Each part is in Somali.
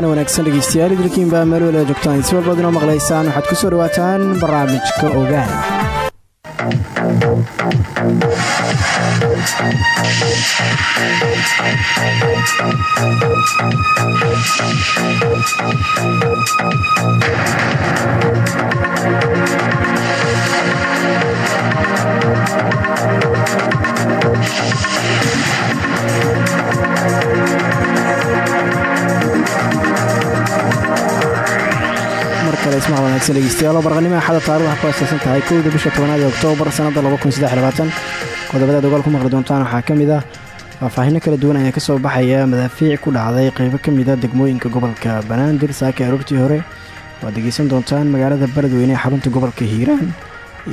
wacan wanaagsan dhegeystayaal idilkiinbaa meel waliba joogtaan. Si walbaad inoo maqlaysaan waxaad ku soo dhawaataan barnaamijka ogaan kale ismaha wanaagsan dhegeystayaal. Barqanimo axada taarikhda ku aasaysan tahay kowda bisha tobanaad ee oktoobar sannadda qodobadaad ogaal ku maqli doontaan waxaa ka mid ah kala duwan ayaa ka soo baxaya madaafiic ku dhacday qeybo ka mida degmooyinka gobolka banaadir saaka aroortii hore. Waad degeysan doontaan magaalada beledweyne ee xarunta gobolka hiiraan.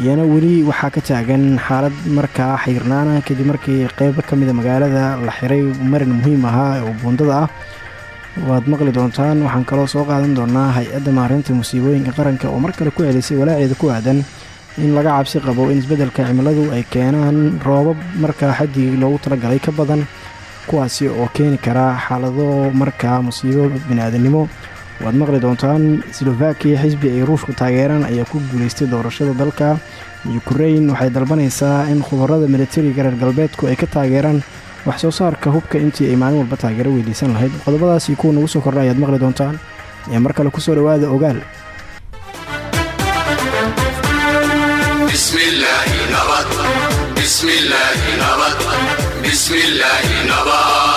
Iyana weli waxaa ka taagan xaalad markaa xayrnaana kadib markii qeybo ka mida magaalada la xiray marin muhiim ahaa oo buundada ah waad maqli doontaan waxaan kaloo soo qaadan doonaa hay'adda maareynta musiibooyinka qaranka oo mar kale ku celisay walaaceeda ku aadan in laga cabsi qabo in isbeddelka cimiladu ay keenaan roobab markaa xaddigii loogu talagalay ka badan kuwaasi oo keeni kara xaalado markaa musiibo bini-aadamnimo waad maqli doontaan slovakiya xisbi ay ruushku taageeraan ayaa ku guuleystay doorashada dalka. Yukrain waxay dalbanaysaa in khubarada militariga reer galbeedku ay ka taageeraan wax soo saarka hubka intii ay maalin walba taageero weydiisan lahayd. Qodobadaasi kuwa nagu soo kordha ayaad maqli doontaan. Ee mar kale ku soo dhawaada ogaal. Ilaahay nadriga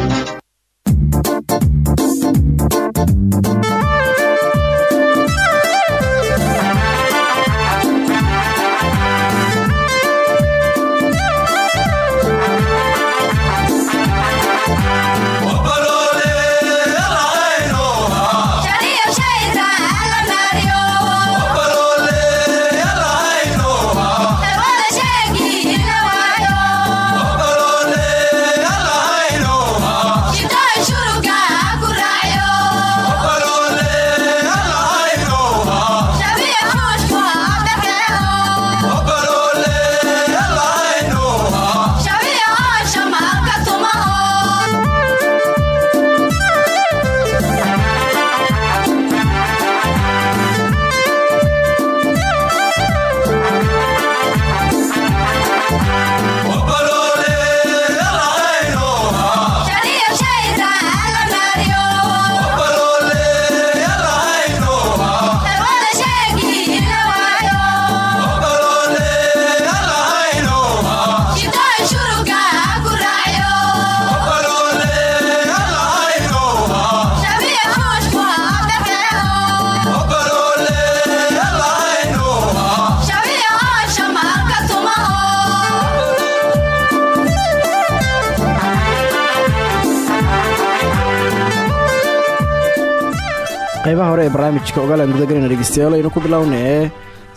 qaybaha hore ee barnaamijka ogaalaan gudagalana dhegeystayaal aynu ku bilownee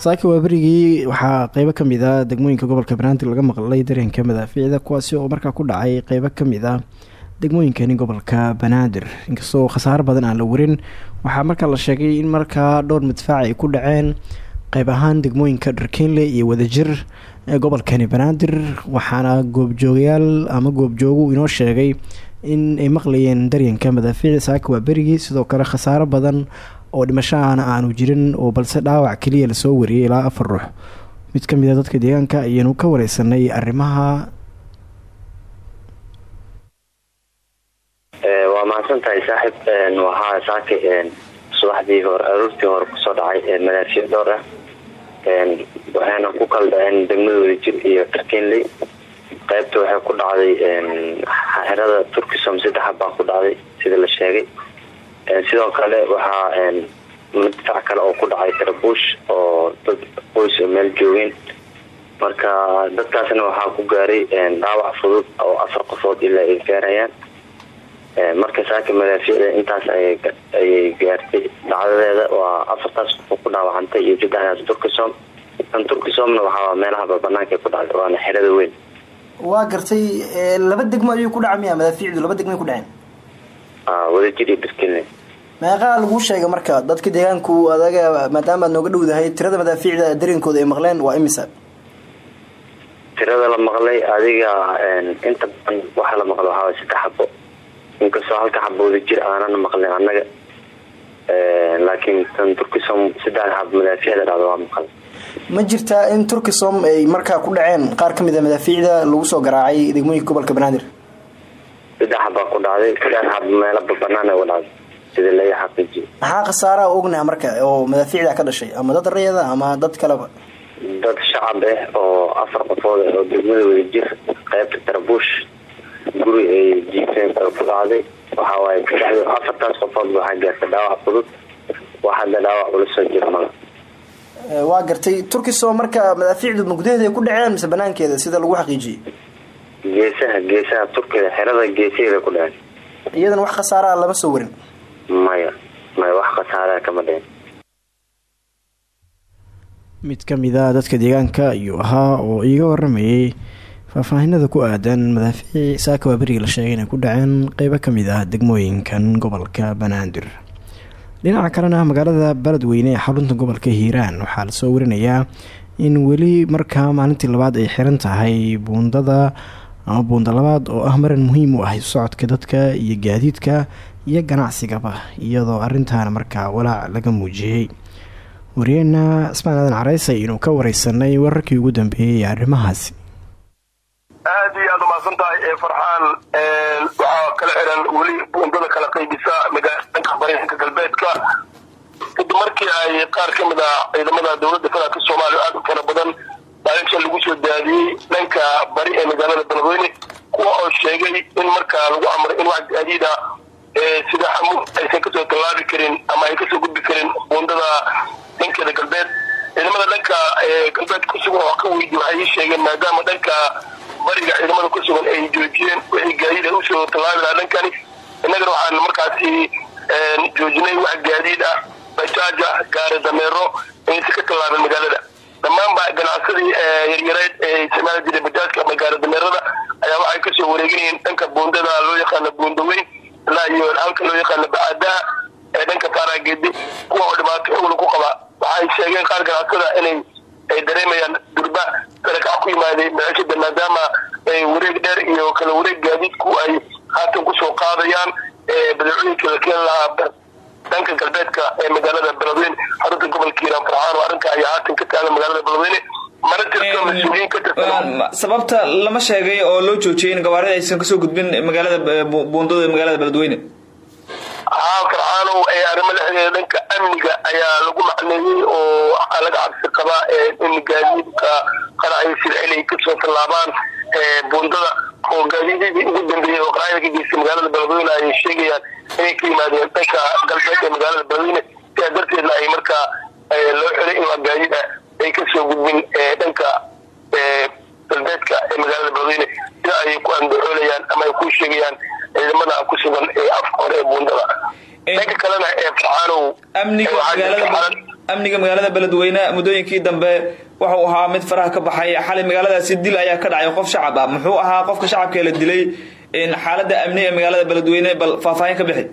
saaka waa berigii waxaa qeybo ka mid a degmooyinka gobolka banaadir laga maqlay dareenka madaafiicda kuwaasi oo markaa ku dhacay qeybo ka mid a degmooyinkani gobolka banaadir. Inkastoo khasaaro badan aan la warin waxaa markaa la sheegay in markaa dhowr madfaac ay ku dhaceen qeyb ahaan degmooyinka dharkeenle iyo wadajir ee gobolkani banaadir waxaana goobjoogayaal ama goobjoogu inoo sheegay in ay maqlayeen daryanka madaafiici saaka waa berigii sidoo kale khasaaro badan oo dhimashahana aanu jirin oo balse dhaawac keliya la soo wariyay ilaa afar ruux. Mid ka mid a dadka deegaanka ayaanu ka wareysanay arrimaha waa mahadsan tahay saaxib waxaa saaka subaxdii hore aroortii hore ku soo dhacay madaafiic dhowr ah. Waxayna ku kala dhaceen degmadooda jir iyo karkenley qaybta waxay ku dhacday xerada turkisom saddexa baa ku dhacday sida la sheegay. Sidoo kale waxaa madfac kale oo ku dhacay tarabuush oo dad qoys meel joogeen. Marka dadkaasna waxaa ku gaaray dhaawac fudud oo afar qofood ilaa ay gaarayaan. Marka saaka madaafiicda intaas ayay gaartay. Dhacdadeeda waa afartaas qof ku dhaawacantay iyo saddexdaas turkisom tan turkisomna waxaa meelahaba banaanka ku dhacday waana xerada weyn waa gartay laba degmo ayuu ku dhaca miya madaafiicdu laba degmoay ku dhaceen? Wadajir iyo birkine meeqaa laguu sheegay marka dadka deegaanku adaga maadaama aad nooga dhowdahay tirada madaafiicda dareenkooda ay maqleen waa imisa? Tirada la maqlay adiga inta badan waxaa la maqlay waxaa saddex xabo inkastoo halka xabo wadajir aanana maqlin annaga. Laakiin tan turkisom saddex xabo madaafiicda dhacda waa maqal ma jirtaa in turkisom ay markaa ku dhaceen? Qaar ka mid a madaafiicda lagu soo garaacay degmooyinka gobolka banaadir saddex ku dhacday. Saddex xabo meelaba banaan uga dhacday sida laga xaqiijiyo maxaa khasaaraha ognaha marka oo madaafiicda ka dhashay? Ama dad rayada ama dad kaleba? Dad shacab ah oo afar qofood ah oo degmada wadajir qaybta tarabuush guri ay jiifeen oo ku dhacday. Waxa waaye afartaas qofood waxaa gaarta dhaawac fudud. Wax hadda dhaawac ula soo mala waa gartay turkiso marka madaafiicdu ma gudaheeda ay ku dhaceen mise banaankeeda sida lagu xaqiijiyey? Geesaha geesaha turkida xerada geesaheeda ku dhaceen. Iyadana wax khasaaraha lama soo warin. Maya maya wax khasaaraha kama dhicin mid ka mid a dadka deegaanka ayuu ahaa oo iiga waramayay faahfaahinada ku aadan madaafiic saaka waa berigii la sheegay inay ku dhaceen. Qeybo ka mid ah degmooyinkan gobolka banaadir dhinaca kalena magaalada beledweyne ee xarunta gobolka hiiraan waxaa la soo warinayaa in weli markaa maalintii labaad ay xiran tahay buundada ama buunda labaad oo ah maran muhiim u ah socodka dadka iyo gaadiidka iyo ganacsigaba iyadoo arintaana markaa walaac laga muujiyey. Wariyeena cismaan aadan careysay inuu ka wareysanay wararkii ugu dambeeyey ee arrimahaasi umahadsan tahay ee farxaan waxaa kala xiran weli buundada kala qaybisa magaalanka barinka galbeedka. Kadib markii ay qaar ka mid ah ciidamada dowladda federaalka soomaaliya aad u fara badan maalinta lagu soo daadiyey dhanka bari ee magaalada beledweyne kuwa oo sheegay in markaa lagu amray in wax gaadiida sida xamuud aysan ka soo tallaabi karin ama ay ka soo gudbi karin buundada dhankeeda galbeed. Ciidamada dhanka galbeed kusugan oo ka weydi waxay ii sheegeen maadaama dhanka bariga ciidamada kusugan ay joojiyeen wixii gaadiid ay u soo tallaabi lahaa dhankani. Innagana waxaan markaasi joojinay wax gaadiid ah bajaaja gaari dameero aysan ka tallaabin magaalada. Dhammaanba ganacsadii yaryareed ee isticmaali jiray bajaajka ama gaari dameerada ayaa waxay ka soo wareeganayeen dhanka buundada loo yaqaano buundaweyn ilaa iyo halka loo yaqaano bacaadaha ee dhanka faarageedi kuwa oo dhibaato ku qaba waxay sheegeen qaar ganacsada inay ay dareemayaan durba sarakac ku yimaaday maciishada maadaama wareeg dheer iyo kala wareeg gaadiidku ay haatan ku soo qaadayaan badeecooyinka la keeni lahaa dhanka galbeedka ee magaalada beledweyne xarunta gobolka hiiraan farxaan oo arrinka ayaa haatan ka taagan magaalada beledweyne sababta lama sheegay oo loo joojiyay in gawaarida aysan ka soo gudbin magaalada buundada magaalada beledweyne haa farxaanow ee arrimo xiriira dhanka amniga ayaa lagu macneeyey oo waxaa laga cabsi qabaa in gaadiidka qaracyo sida inay ka soo tallaabaan buundada oo gaadiidadii ugu dambeeyey oo qaracyada ka geystay magaalada beledweyne ay sheegayaan inay ka yimaadeen dhanka galbeed ee magaalada beledweyne sidaa darteedna ay markaa loo xiray in waa gaadiid ah ay ka soo gudbin dhanka galbeedka ee magaalada beledweyne sida ay ku andacoolayaan ama ay ku sheegayaan ciidamada ku sugan ee afka hore ee buundada dhanka kalena ee farxaanow amniga magaalada amniga magaalada beledweyne muddooyinkii dambe wuxuu ahaa mid faraha ka baxay. Xalay magaaladaasi dil ayaa ka dhacay qof shacab ah. Muxuu ahaa qofka shacabkee la dilay xaalada amni ee magaalada beledweyne bal faahfaahin ka bixi.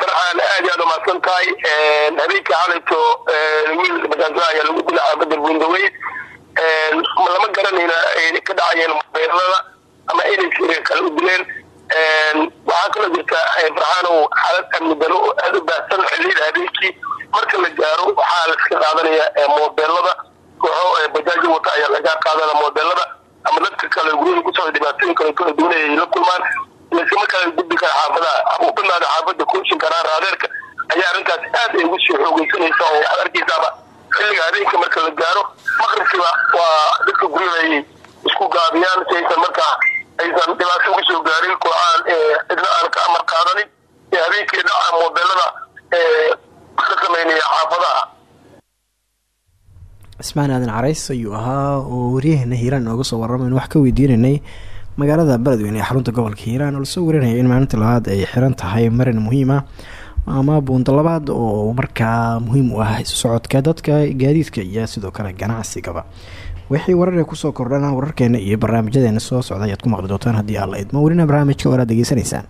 Farxaan aad iyo aad umahadsan tahay. Habeenkii xalayto wiil bajaajada ayaa lagu dilay xaafada buundaweyn lama garanayna ay ka dhacayeen mobeelada ama inay siriga kale u dileen waxaa kaloo jirta farxaanow xaalad amni daro oo aada u baahsan xilliyada habeenkii marka la gaaro waxaa laiska qaadanaya mobeelada kooxo bajaaji wata ayaa laga qaadana mobeelada ama dadka kale guryaha ku soo dhibaatooyin kale kala duwan ay la kulmaan. Laysma kala gudbi kara xaafadaha ama u banaada xaafada kooshin karaa raadeerka ayaa arrintaas aad ay ugu soo xoogeysanaysa oo waxaad arkaysaaba xilliga habeenka marka la gaaro maqribkiiba waa dadka guryaha ay isku gaabiyaan si markaa aysan dhibaato ugu soo gaarin kooxaan cidna aan ka amar qaadanin ee habeenkii dhaca mobeelada ka sameynaya xaafadaha. Cismaan aadan carays ayuu ahaa oo waryaheena hiiraan nooga soo warramayn wax ka weydiinaynay magaalada beledweyne ee xarunta gobolka hiiraan. Oo la soo warinaya in maalinta labaad ay xiran tahay marin muhiim ah ama buunda labaad oo markaa muhiim u ah isu socodka dadka gaadiidka iyo sidoo kale ganacsigaba wixii wararee ku soo kordhana wararkeena iyo barnaamijyadeena soo socda ayaad ku maqli doontaan haddii alla idmo. Welina barnaamijka oo aad degeysanaysaan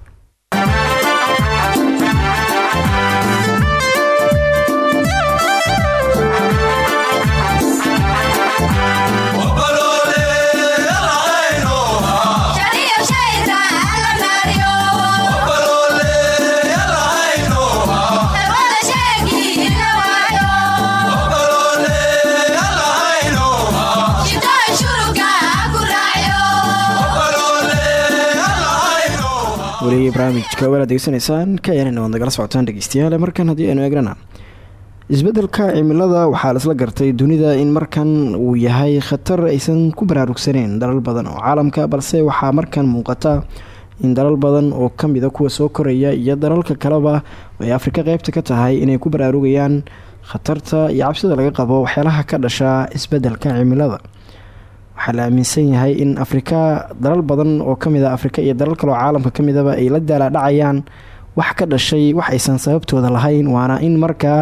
weli barnaamijka waala degeysanaysaan ka yanana waad nagala socotaan dhegeystayaal markan haddii aynu eegrana isbeddelka cimilada waxaa laisla gartay dunida in markan uu yahay khatar aysan ku baraarugsaneyn dalal badan oo caalamka balse waxaa markan muuqata in dalal badan oo kamida kuwa soo koraya iyo dalalka kaleba ay afrika qeybta ka tahay inay ku baraarugayaan khatarta iyo cabsida laga qabo waxyaalaha ka dhasha isbeddelka cimilada waxaa la aaminsan yahay in afrika dalal badan oo ka mid a afrika iyo dalal kaleoo caalamka kamidaba ay la daalaadhacayaan wax ka dhashay wax aysan sababtooda lahayn. Waana in markaa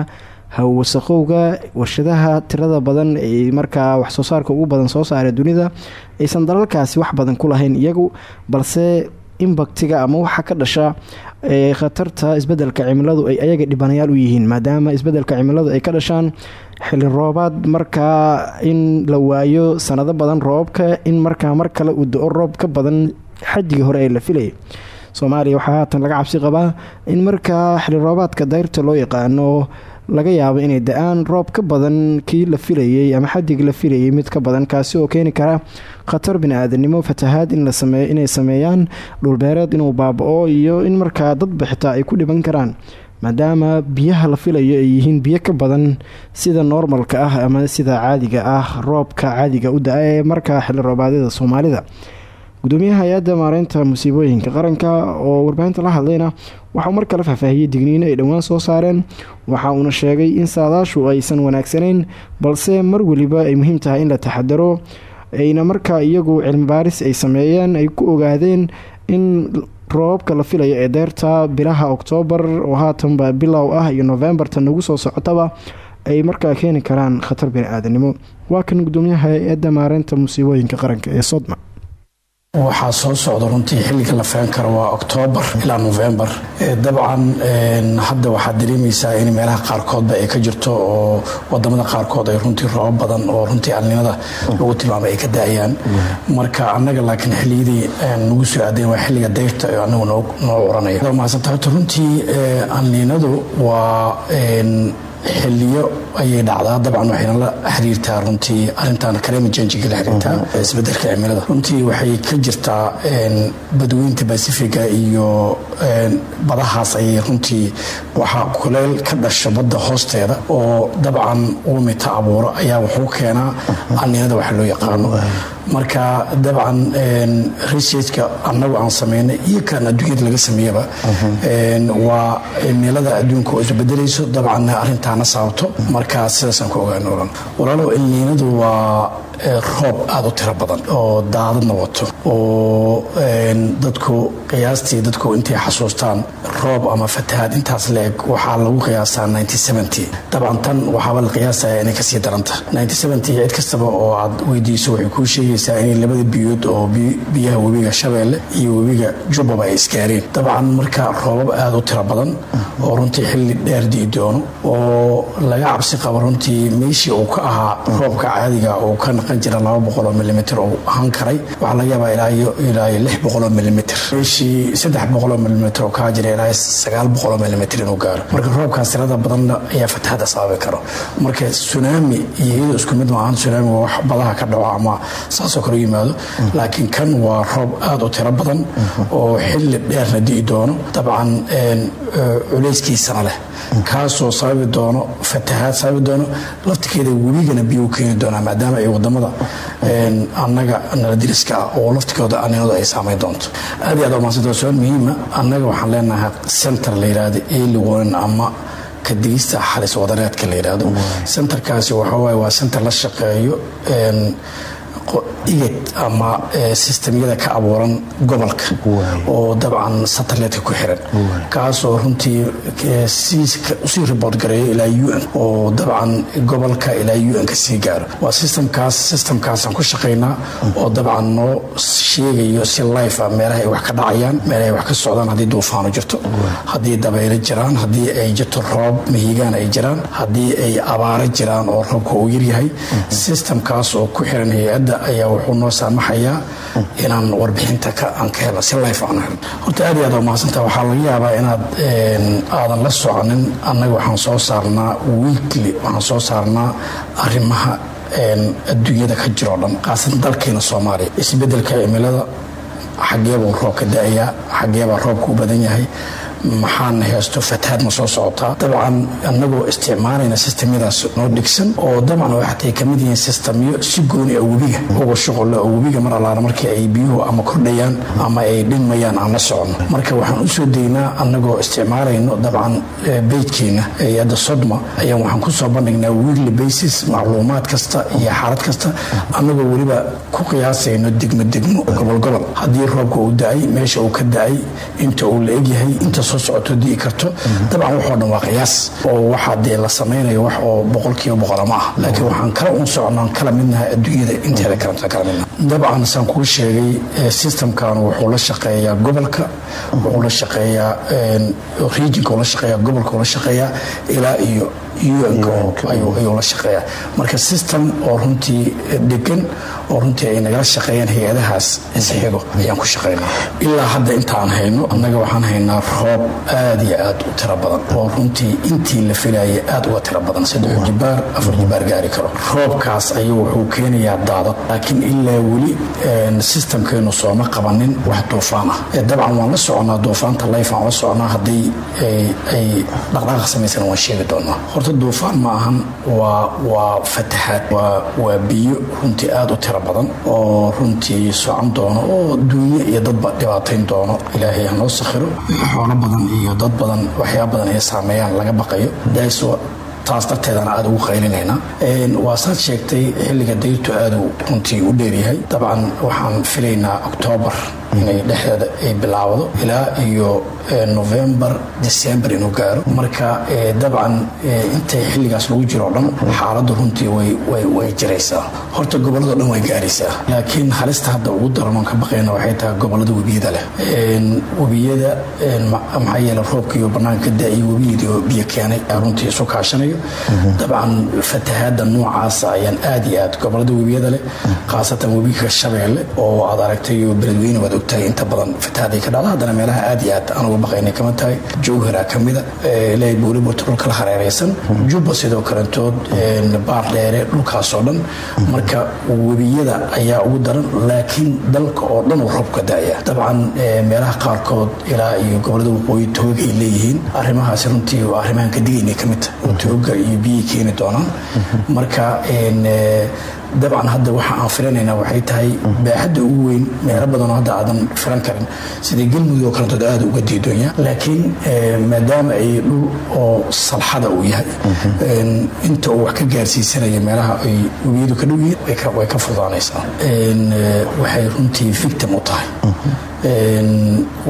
hawwasaqowga warshadaha tirada badan ay markaa waxsoo saarka ugu badan soo saara dunida aysan dalalkaasi wax badan ku lahayn iyagu balse imbaktiga ama waxa ka dhasha ee khatarta isbeddelka cimiladu ay ayaga dhibanayaal u yihiin maadaama isbeddelka cimiladu ay ka dhashaan xili roobaad markaa in la waayo sanado badan roobabka in markaa mar kale uu do-o roob ka badan xadigii hore ee la filayay. Soomaaliya waxaa haatan laga cabsi qabaa in markaa xili roobaadka dayrta loo yaqaano laga yaabo inay da'aan roob ka badan kii la filayay ama xadig la filayay mid ka badan kaasi oo keeni kara khatar bini-aadanimo fatahaad inay sameeyaan dhulbeereed inuu baaba-o iyo in markaa dadba xitaa ay ku dhiban karaan. Maadaama biyaha la filayo ay yihiin biyo ka badan sida noormalka ah ama sida caadiga ah roobka caadiga u da'a ee markaa xili roobaadyada soomaalida gudoomiyaha hay'adda maareynta musiibooyinka qaranka oo warbaahinta la hadlayna waxauu mar kale faahfaahiyey digniino ay dhowaan soo saareen. Waxa uuna sheegay in saadaashu aysan wanaagsanayn balse mar weliba ay muhiim tahay in la taxadaro ayna markaa iyagu cilmi baaris ay sameeyeen ay ku ogaadeen in roobabka la filayo ee deerta bilaha oktoobar oo haatanba bilow ah iyo novembarta nagu soo socotaba ay markaa keeni karaan khatar bini-aadanimo. Waa kan gudoomiyaha hay'adda maareynta musiibooyinka qaranka ee sodma waxaa soo socda runtii xilliga la feen karo waa oktoobar ilaa novembar dabcan hadda waxaad dareemaysaa in meelaha qaarkoodba ay ka jirto oo waddamada qaarkood ay runtii roobo badan oo runtii alninada lagu tilmaamay ay ka da'ayaan. Marka annaga laakiin xilliyadii nagu soo aadeen waa xilliga dayrta anagu noo curanaya mahadsanta horta runtii alninadu waa xiliyo ayay dhacdaa. Dabcan waxayna la xiriirtaa runtii climate change-ga la xiriirtaa isbeddelka cimilada. Runtii waxay ka jirtaa badweynta basifiga iyo badahaas ayay runtii waxaa kuleyl ka dhasha badda hoosteeda oo dabcan uumita abuuro. Ayaa wuxuu keenaa aninada waxa loo yaqaano. Marka dabcan researchka annagu aan sameynay iyo kan adduunyada laga sameeyaba waa cimilada adduunka oo isbedelayso dabcanna arintaana sababto marka sidaasaan ku ogaan olan walaalow ilniinadu waa roob aada u tiro badan oo daadadna wato oo dadku qiyaastii dadku intay xasuustaan roob ama fatahaad intaas la-eg waxaa lagu qiyaastaa dabcan tan waxaaba la qiyaasaya inay ka sii daranta. cid kastaba oo aad weydiiso waxay kuu sheegaysaa inay labada biyood oo biyaha webiga shabeelle iyo webiga jubbaba ay isgaareen dabcan marka roobab aada u tiro badan oo runtii xilli dheer dii doono oo laga cabsi qabo runtii meeshii uu ka ahaa roobka caadiga uu ka naqan jira boqoloo milimitr oo ahaan karay. Waxaa laga yaabaa ilaa boqoloo milimitr meeshii boqoloo milimitr oo kaa jira ilaa boqoloo milimitr inuu gaaro. Marka roobkaas tirada badanna ayaa fatahada sababi karo. Marka sunaami iyo iyadoo isku mid maahan sunaami waa wax badaha ka dhaco ama saasoo kale u yimaado. Laakiin kan waa roob aada u tiro badan oo xilli dheerna di'i doono. Dabcan culeyskiisana leh. Kaasoo sababi doono fatahaad sababi doono laftikeeda webigana biyo u keeni doonaa maadaama ay waddamada annaga nala diriska ah oo laftikooda aninadu ay saamayn doonto. Aad iyo aad umahadsanta su'aal muhiima annaga waxaan leenahay center la yidhaahdo early warning ama kadigista xalis wadareedka la yidhaahdo centerkaasi waxawaaye waa center la shaqeeyo igad ama sistemyada ka abuuran gobolka oo dabcan satelliteka ku xiran. Kaasoo runtii u sii report gareeyo ilaa un oo dabcan gobolka ilaa un ka sii gaaro. Waa systemkaas systemkaasaan ku shaqaynaa oo dabcan noo sheegayo si life ah meelaha ay wax ka dhacayaan meelaha ay wax ka socdaan haddii duufaano jirto haddii dabaylo jiraan haddii ay jirto roob mahigaan ay jiraan haddii ay abaaro jiraan oo roobka uu yaryahay. Systemkaas oo ku xiran hay'adda ayaa wuxuu noo saamaxayaa inaan warbixinta ka helno si life aan helno. Horta aad iyo aad waa mahadsantaha waxaa laga yaabaa inaad aadan la soconin. Annaga waxaan soo saarnaa weekly waxaan soo saarnaa arrimaha adduunyada ka jiroo dhan qaasatan dalkeena soomaaliya. Isbedelka cimilada xageebuu roob ka da'ayaa xageebaa roobka u badan yahay maxaana heesto fatahaad ma soo socotaa dabcan anagoo isticmaalayna sistamyadaas noo dhigsan oo dabcan waxatay ka mid yihiin sistamyo si gooni a webiga uga shuqule oo webiga mar allaala markii ay biyuhu ama kordhayaan ama ay dhinmayaan aan la socono marka waxaan u soo deynaa anagoo isticmaalayno dabcan beydkeena hay'adda sodma ayaan waxaan ku soo bandhignaa weekly basis macluumaad kasta iyo xaalad kasta anagoo weliba ku qiyaasayno degmo degmo gobol gobol. Haddii roobka uu da'ay meesha uu ka da'ay inta uu la egyahay inta soo socoto dii karto. Dabcan waxoo dhan waa qiyaas oo waxaa dee la samaynayo wax oo boqolkiiba boqola ma ah laakiin waxaan kala un socnaan kala midnahay adduunyada inteeda kalenta kala midnaha. Dabcan saan kuu sheegay systemkan wuxuu la shaqeeyaa gobolka wuxuu la shaqeeyaa regionka uu la shaqeeyaa gobolka uu la shaqeeyaa ilaa iyo ayuu la shaqeeyaa. Marka system oo runtii degan oo runtii ay nagala shaqeeyaan hay'adahaas isxigo ayaan ku shaqaynaa ilaa hadda intaan hayno annaga waxaan haynaa roob aad iyo aad u tiro badan oo runtii intii la filayay aad uga tiro badan. Saddex jibaar afar jibaar gaari karo. Roobkaas ayuu wuxuu keenayaa daadad. Laakiin ilaa weli sistamkeenu sooma qabanin wax duufaan ah dabcan waan la soconaa duufaanta life aan la soconaa haddii ay dhaqdhaqaaq samaysan waan sheegi doonaa horta duufaan ma ahan waa fatahaad. Waa biyo runtii aad u tiro badan oo runtii socon doono oo duunyo iyo dadba dhibaatayn doono. Ilaahay ha noo sakhiro. Xoolo badan iyo dad badan waxyaaba badan ay saameeyaan laga baqayo taas darteedana aada ugu qaylinaynaa. Waa saad sheegtay xilliga dayrtu aaduu runtii u dheeryahay dabcan waxaan filaynaa oktoobar inay dhexdeeda ay bilaawdo ilaa iyo novembar december inuu gaaro. Marka dabcan intay xilligaas lagu jiro o dhan xaaladdu runtii way jiraysaa. Horta gobolladao dhan way gaaraysaa. Laakiin halista hadda ugu daran oon ka baqayna waxay tahay gobollada webiyada leh. Webiyada maxaa yeele roobkiiyo bannaanka da'iyo webiyadii oo biyo keenay runtii isu kaashanayo dabcan fatahaadda noocaasa ayaan aad iyo aad gobollada webiyada leh khaasatan webiga shabeelle oo aad aragtay beledweyne waad ogtahay inta badan fatahaaday ka dhacda haddana meelaha aad iyo aad anugu baqaynay kama tahay jowhara ka mida ilaahay buulibuurta dhulka la hareeraysan. Jubba sidoo kalentood baar dheere dhulkaasoo dhan marka webiyada ayaa ugu daran laakiin dalka oo dhan uu roobka da-ya dabcan meelaha qaarkood ilaa iyo gobollada waqooyi tooga ay leeyihiin arrimahaasi runtii waa arrimahan ka digaynay ka mid tahay oo iyo biyay keeni doonaan marka dabcan hadda waxa aan filanaynaa waxay tahay baaxadda ugu weyn meelo badanoo hadda aadan filan karin. Sidai galmudug oo kalentood aada uga diidoonya laakiin maadaama ay dhul oo salxada uu yahay inta uu wax ka gaarsiisanaya meelaha ay webiyadu ka dhow yihiin way ka fudaanaysaa waxay runtii victim u tahay.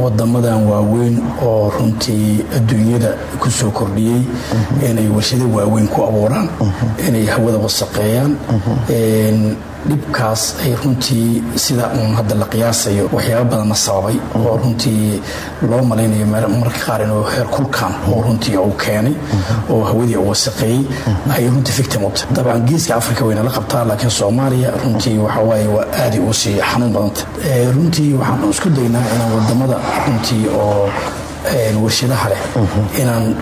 Wadamadan waaweyn oo runtii adduunyada ku soo kordhiyey inay warshado waaweyn ku abuuraan inay hawada wasaqeeyaan dhibkaas ay runtii sida uun hadda la qiyaasayo waxyaaba badanna sababay. Oo runtii loo malaynayo mararka qaar inuu heer kulkan oo runtii uu keenay oo hawadii uu wasaqeeyey ayay runtii victim u tahay. Dabcan geeska africa wayna la qabtaa laakiin soomaaliya runtii waxawaaye waa aaday uu sii xanuun badanta runtii waxaan isku daynaa inaan waddamada runtii oo warshadaha leh inaan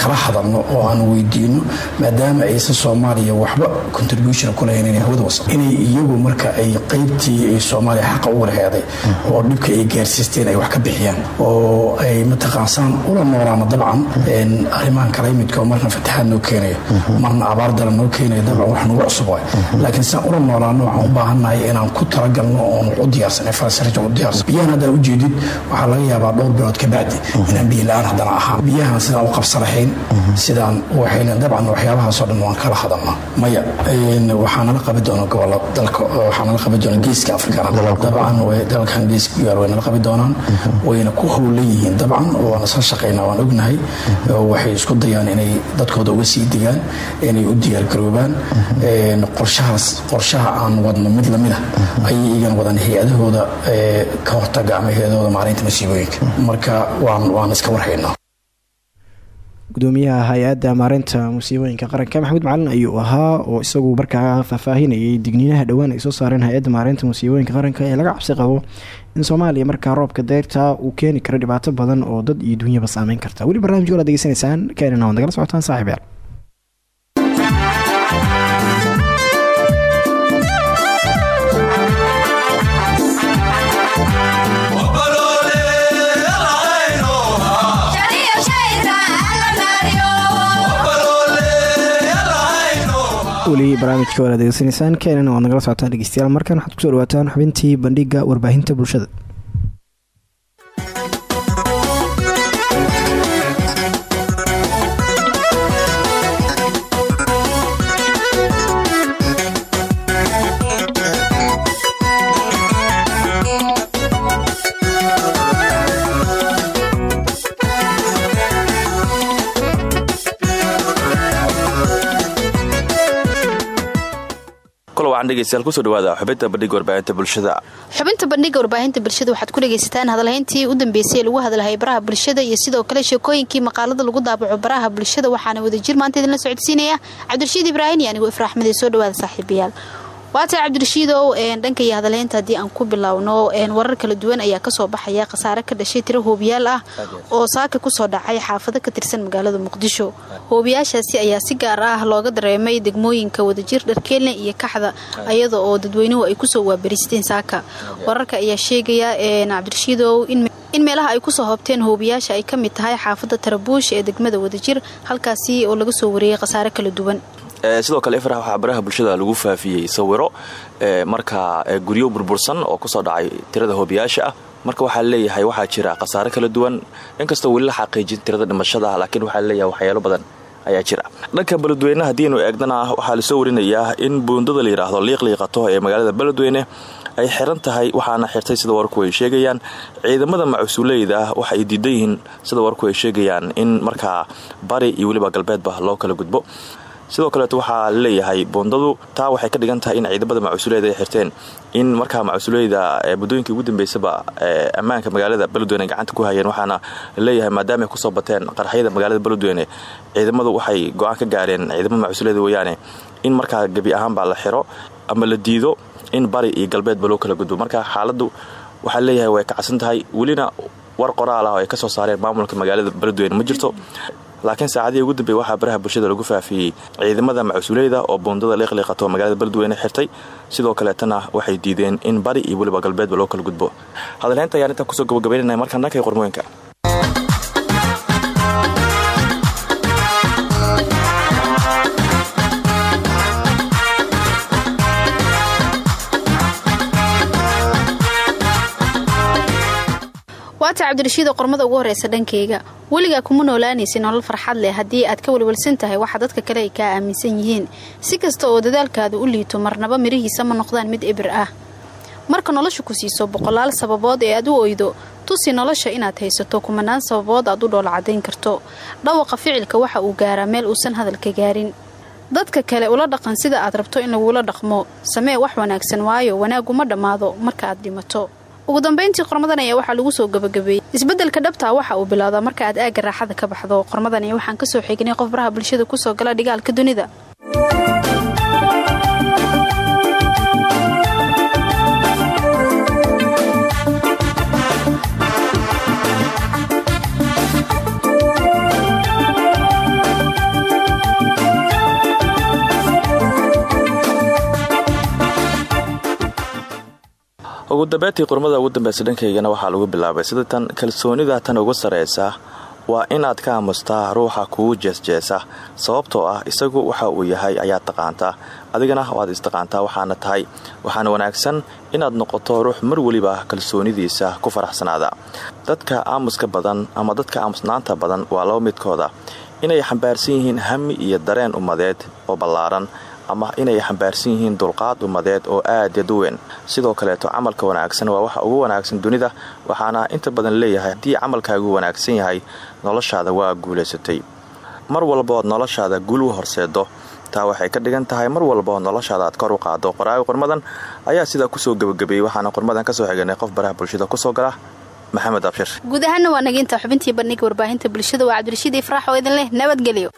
kala hadalno oo aan weydiino maadaama aysan soomaaliya waxba contribution ku lahayn inay hawada wasaq inay iyagu marka ay qaybtii ay soomaaliya xaqa ugu laheeday oo dhibka ay gaarsiisteen ay wax ka bixiyaan oo ay mataqaansaan ula noolaano dabcan arrimahan kala oo marna fatahaad noo keenayo marna abaar daran noo keenayo dabcan wax nagu cusub waay. Laakiin saan ula noolaano waxaan u baahannahay inaan ku talagalno oon u diyaarsan infrastructure u diyaarsan. Biyahan haddaan ujeedid waxaa laga yaabaa dhowr bilood ka bacdi. Inaan biyo la'aan haddana ahaan biyahan sidaan u qabsanahay sidaan waxayna dabcan waxyaabahaasoo dhan waan kala hadalnaa. Maya waxaa nala qabi doona gobolla dalka waxaa nala qabi doona geeska afrikana. Dabcan dalkan geeska u yaal way nala qabi doonaan. Wayna ku howlan yihiin dabcan waana soo shaqaynaa waan ognahay. Waxay isku dayaan inay dadkooda uga sii digaan inay u diyaargaroobaan qorshahaas qorshaha aan wadno mid lamida ayay igana wadaan hay'adahooda ka hortaga ama hay'adahooda maalinta masiibooyinka marka waan waan iska warhaynaa gudoomiyaha hay'adda maareynta musiibooyinka qaranka. Maxamuud macalin ayuu ahaa oo isagu markaa faahfaahinayay digniinaha dhowaan ay soo saareen hay'adda maareynta musiibooyinka qaranka ee laga cabsi qabo in soomaaliya markaa roobka deyrta uu keeni karo dhibaato badan oo dad iyo dunyaba saameyn karta. Weli barnamijka walaad degeysanaysaan keenana waad nagala socotaan saaxiib yaal weli barnaamijka waad adeegsanaysaan waad nagala socotaan dhegeystayaal. Markan waxaad ku soo dhawaataan xubintii bandhiga warbaahinta bulshada dhegeystayaal ku soo dhawaada xubinta bandhiga warbaahinta bulshada. Xubinta bandhiga warbaahinta bulshada waxaad ku dhegaysataan hadalhayntii u dambeysay ee lagu hadalhayay baraha bulshada iyo sidoo kale sheekooyinkii maqaalada lagu daabaco baraha bulshada. Waxaana wadajir maanta idinla socodsiinaya cabdirashiid ibraahim iyo anigoo ifraaxmad ee soo dhawaada saaxiibayaal waata cabdirashiidow dhanka iyo hadalhaynta haddii aan ku bilowno warar kala duwan ayaa ka soo baxaya khasaare ka dhashay tiro hoobiyaal ah oo saaka ku soo dhacay xaafado ka tirsan magaalada muqdisho. Hoobiyaashaasi ayaa si gaar ah looga dareemay degmooyinka wadajir dharkeelne iyo kaxda iyada oo dadweynuhu ay ku soo waabaristeen saaka. Wararka ayaa sheegaya cabdirashiidow in meelaha ay ku soo hoobteen hoobiyaasha ay ka mid tahay xaafada tarabuush ee degmada wadajir halkaasi oo laga soo wariyey khasaare kala duwan sidoo kale ifrax waxaa baraha bulshada lagu faafiyey sawiro marka guryo burbursan oo ku soo dhacay tirada hoobiyaasha ah. Marka waxaa leeyahay waxaa jira khasaare kala duwan. Inkastoo weli la xaqiijin tirada dhimashada ah laakiin waxaa leeyahay waxyaalo badan ayaa jira. Dhanka beledweyne haddiinu eegdana waxaa la soo warinayaa in buundada la yidhaahdo liiqliiqato ee magaalada beledweyne ay xiran tahay waxaana xirtay sida warku ay sheegayaan. Ciidamada waxa ay diidan yihiin sida warku ay sheegayaan in markaa bari iyo weliba galbeedba loo kala gudbo sidoo kaleeto waxaa la leeyahay buundadu taa waxay ka dhigan in ciidamada macusuleyda ay xirteen. In markaa macusuleyda muddooyinkii ugu dambeysaba ammaanka magaalada beledweyne gacanta ku hayeen waxaana la leeyahay maadaama ay ku soo bateen qarxyada magaalada beledweyne ciidamadu waxay go'aan ka gaareen ciidamada macusuleyda weeyaane. In markaa gebi ahaanbaa la xiro ama la diido in bari iyo galbeedba loo kala gudbo. Marka xaaladu waxaa leeyahay way kacsan tahay welina war qoraal ah ay ka soo saareen maamulka magaalada beledweyne ma jirto laakiin saacadihii ugu dambeey waxaa baraha bulshada lagu faafiyey ciidamada macusuleyda oo buundada liiqliiqato magaalada beledweyne xirtay. Sidoo kaleetana waxay diideen in bari iyo weliba galbeedba loo kala gudbo. Hadalhaynta ayaan intaan ku soo gabagabaynana markaa dhankay qormooyinka waata cabdirashiid oo qormada ugu horeysa dhankayga weligaa kuma noolaanaysa nolol farxad leh haddii aad ka welwelsan tahay waxa dadka kale ay kaa aaminsan yihiin. Si kasta oo dadaalkaadu u liito marnaba mirihiisa ma noqdaan mid ebir ah. Marka nolosha ku siiso boqolaal sababood ee aad u oydo tusi nolosha inaad haysato kumanaan sababood aad u dhoola cadayn karto. Dhawaqa ficilka waxa uu gaaraa meel uusan hadalka gaarin. Dadka kale ula dhaqan sida aad rabto in lagula dhaqmo. Samee wax wanaagsan waayo wanaaguma dhammaado marka aad dhimato ugu dambayntii qormadan ayaa waxaa lagu soo gabagabeeyey isbeddelka dhabtaa waxa uu bilowdaa marka aad aagga raaxada ka baxdo qormadan ayaa waxaan ka soo xignay qof baraha bulshada ku soo gala dhigaalka dunida ugu dambeyntii qormada ugu dambeysa dhankaygana waxaa lagu bilaabay sida tan kalsoonida tan ugu sarreysa waa inaad ka aamustaa ruuxa kugu jeesjeesa. Sababtoo ah isagu waxa uu yahay ayaad taqaantaa adigana waad istaqaantaa waxaana tahay waxaana wanaagsan inaad noqoto ruux mar weliba kalsoonidiisa ku faraxsanaada. Dadka aamuska badan ama dadka aamusnaanta badan waa laba midkooda. Inay xambaarsan yihiin hami iyo dareen ummadeed oo ballaaran ama inay xambaarsan yihiin dulqaad ummadeed oo aad yaduwen sidoo kaleeto camalka wanaagsan waa waxa ugu wanaagsan dunida waxaana inta badan leeyahay haddii camalkaagu wanaagsan yahay noloshaada waa guulaysatay mar walbaood noloshaada guul u horseedo taa waxay ka dhigan tahay mar walbaoo noloshaada aad kor u qaado qoraaga qormadan ayaa sidaa ku soo gebagabeeyey waxaana qormadan ka soo xiganay qof baraha bulshada ku soo gala maxamed abshir. Guud ahaana waa naginta xubintii bandhiga warbaahinta bulshada. Waa cabdirashiid ifraax oo idin leh nabadgelyo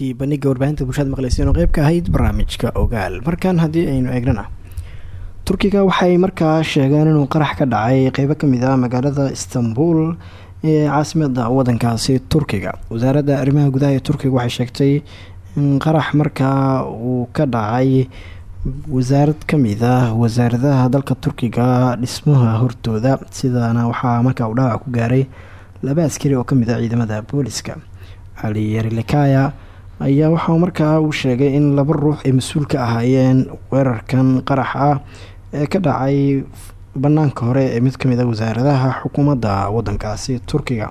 xubintii bandhiga warbaahinta bulshada maqleysiin oo qeyb ka ahayd barnaamijka ogaal. Markan haddii aynu eegnana turkiga waxay markaa sheegeen inuu qarax ka dhacay qeybo ka mid ah magaalada istanbul ee caasimada wadankaasi turkiga. Wasaaradda arrimaha gudaha ee turkiga waxay sheegtay in qarax markaa uu ka dhacay wasaarad ka mid ah wasaaradaha dalka turkiga dhismaha hortooda. Sidaana waxaa markaa uu dhaawac ku gaaray laba askari oo ka mid ah ciidamada booliska. Cali yarilekaya ayaa waxaa markaa uu sheegay in laba ruux ay mas'uul ka ahaayeen weerarkan qarax ah ee ka dhacay banaanka hore ee mid ka mid a wasaaradaha xukuumadda wadankaasi turkiga.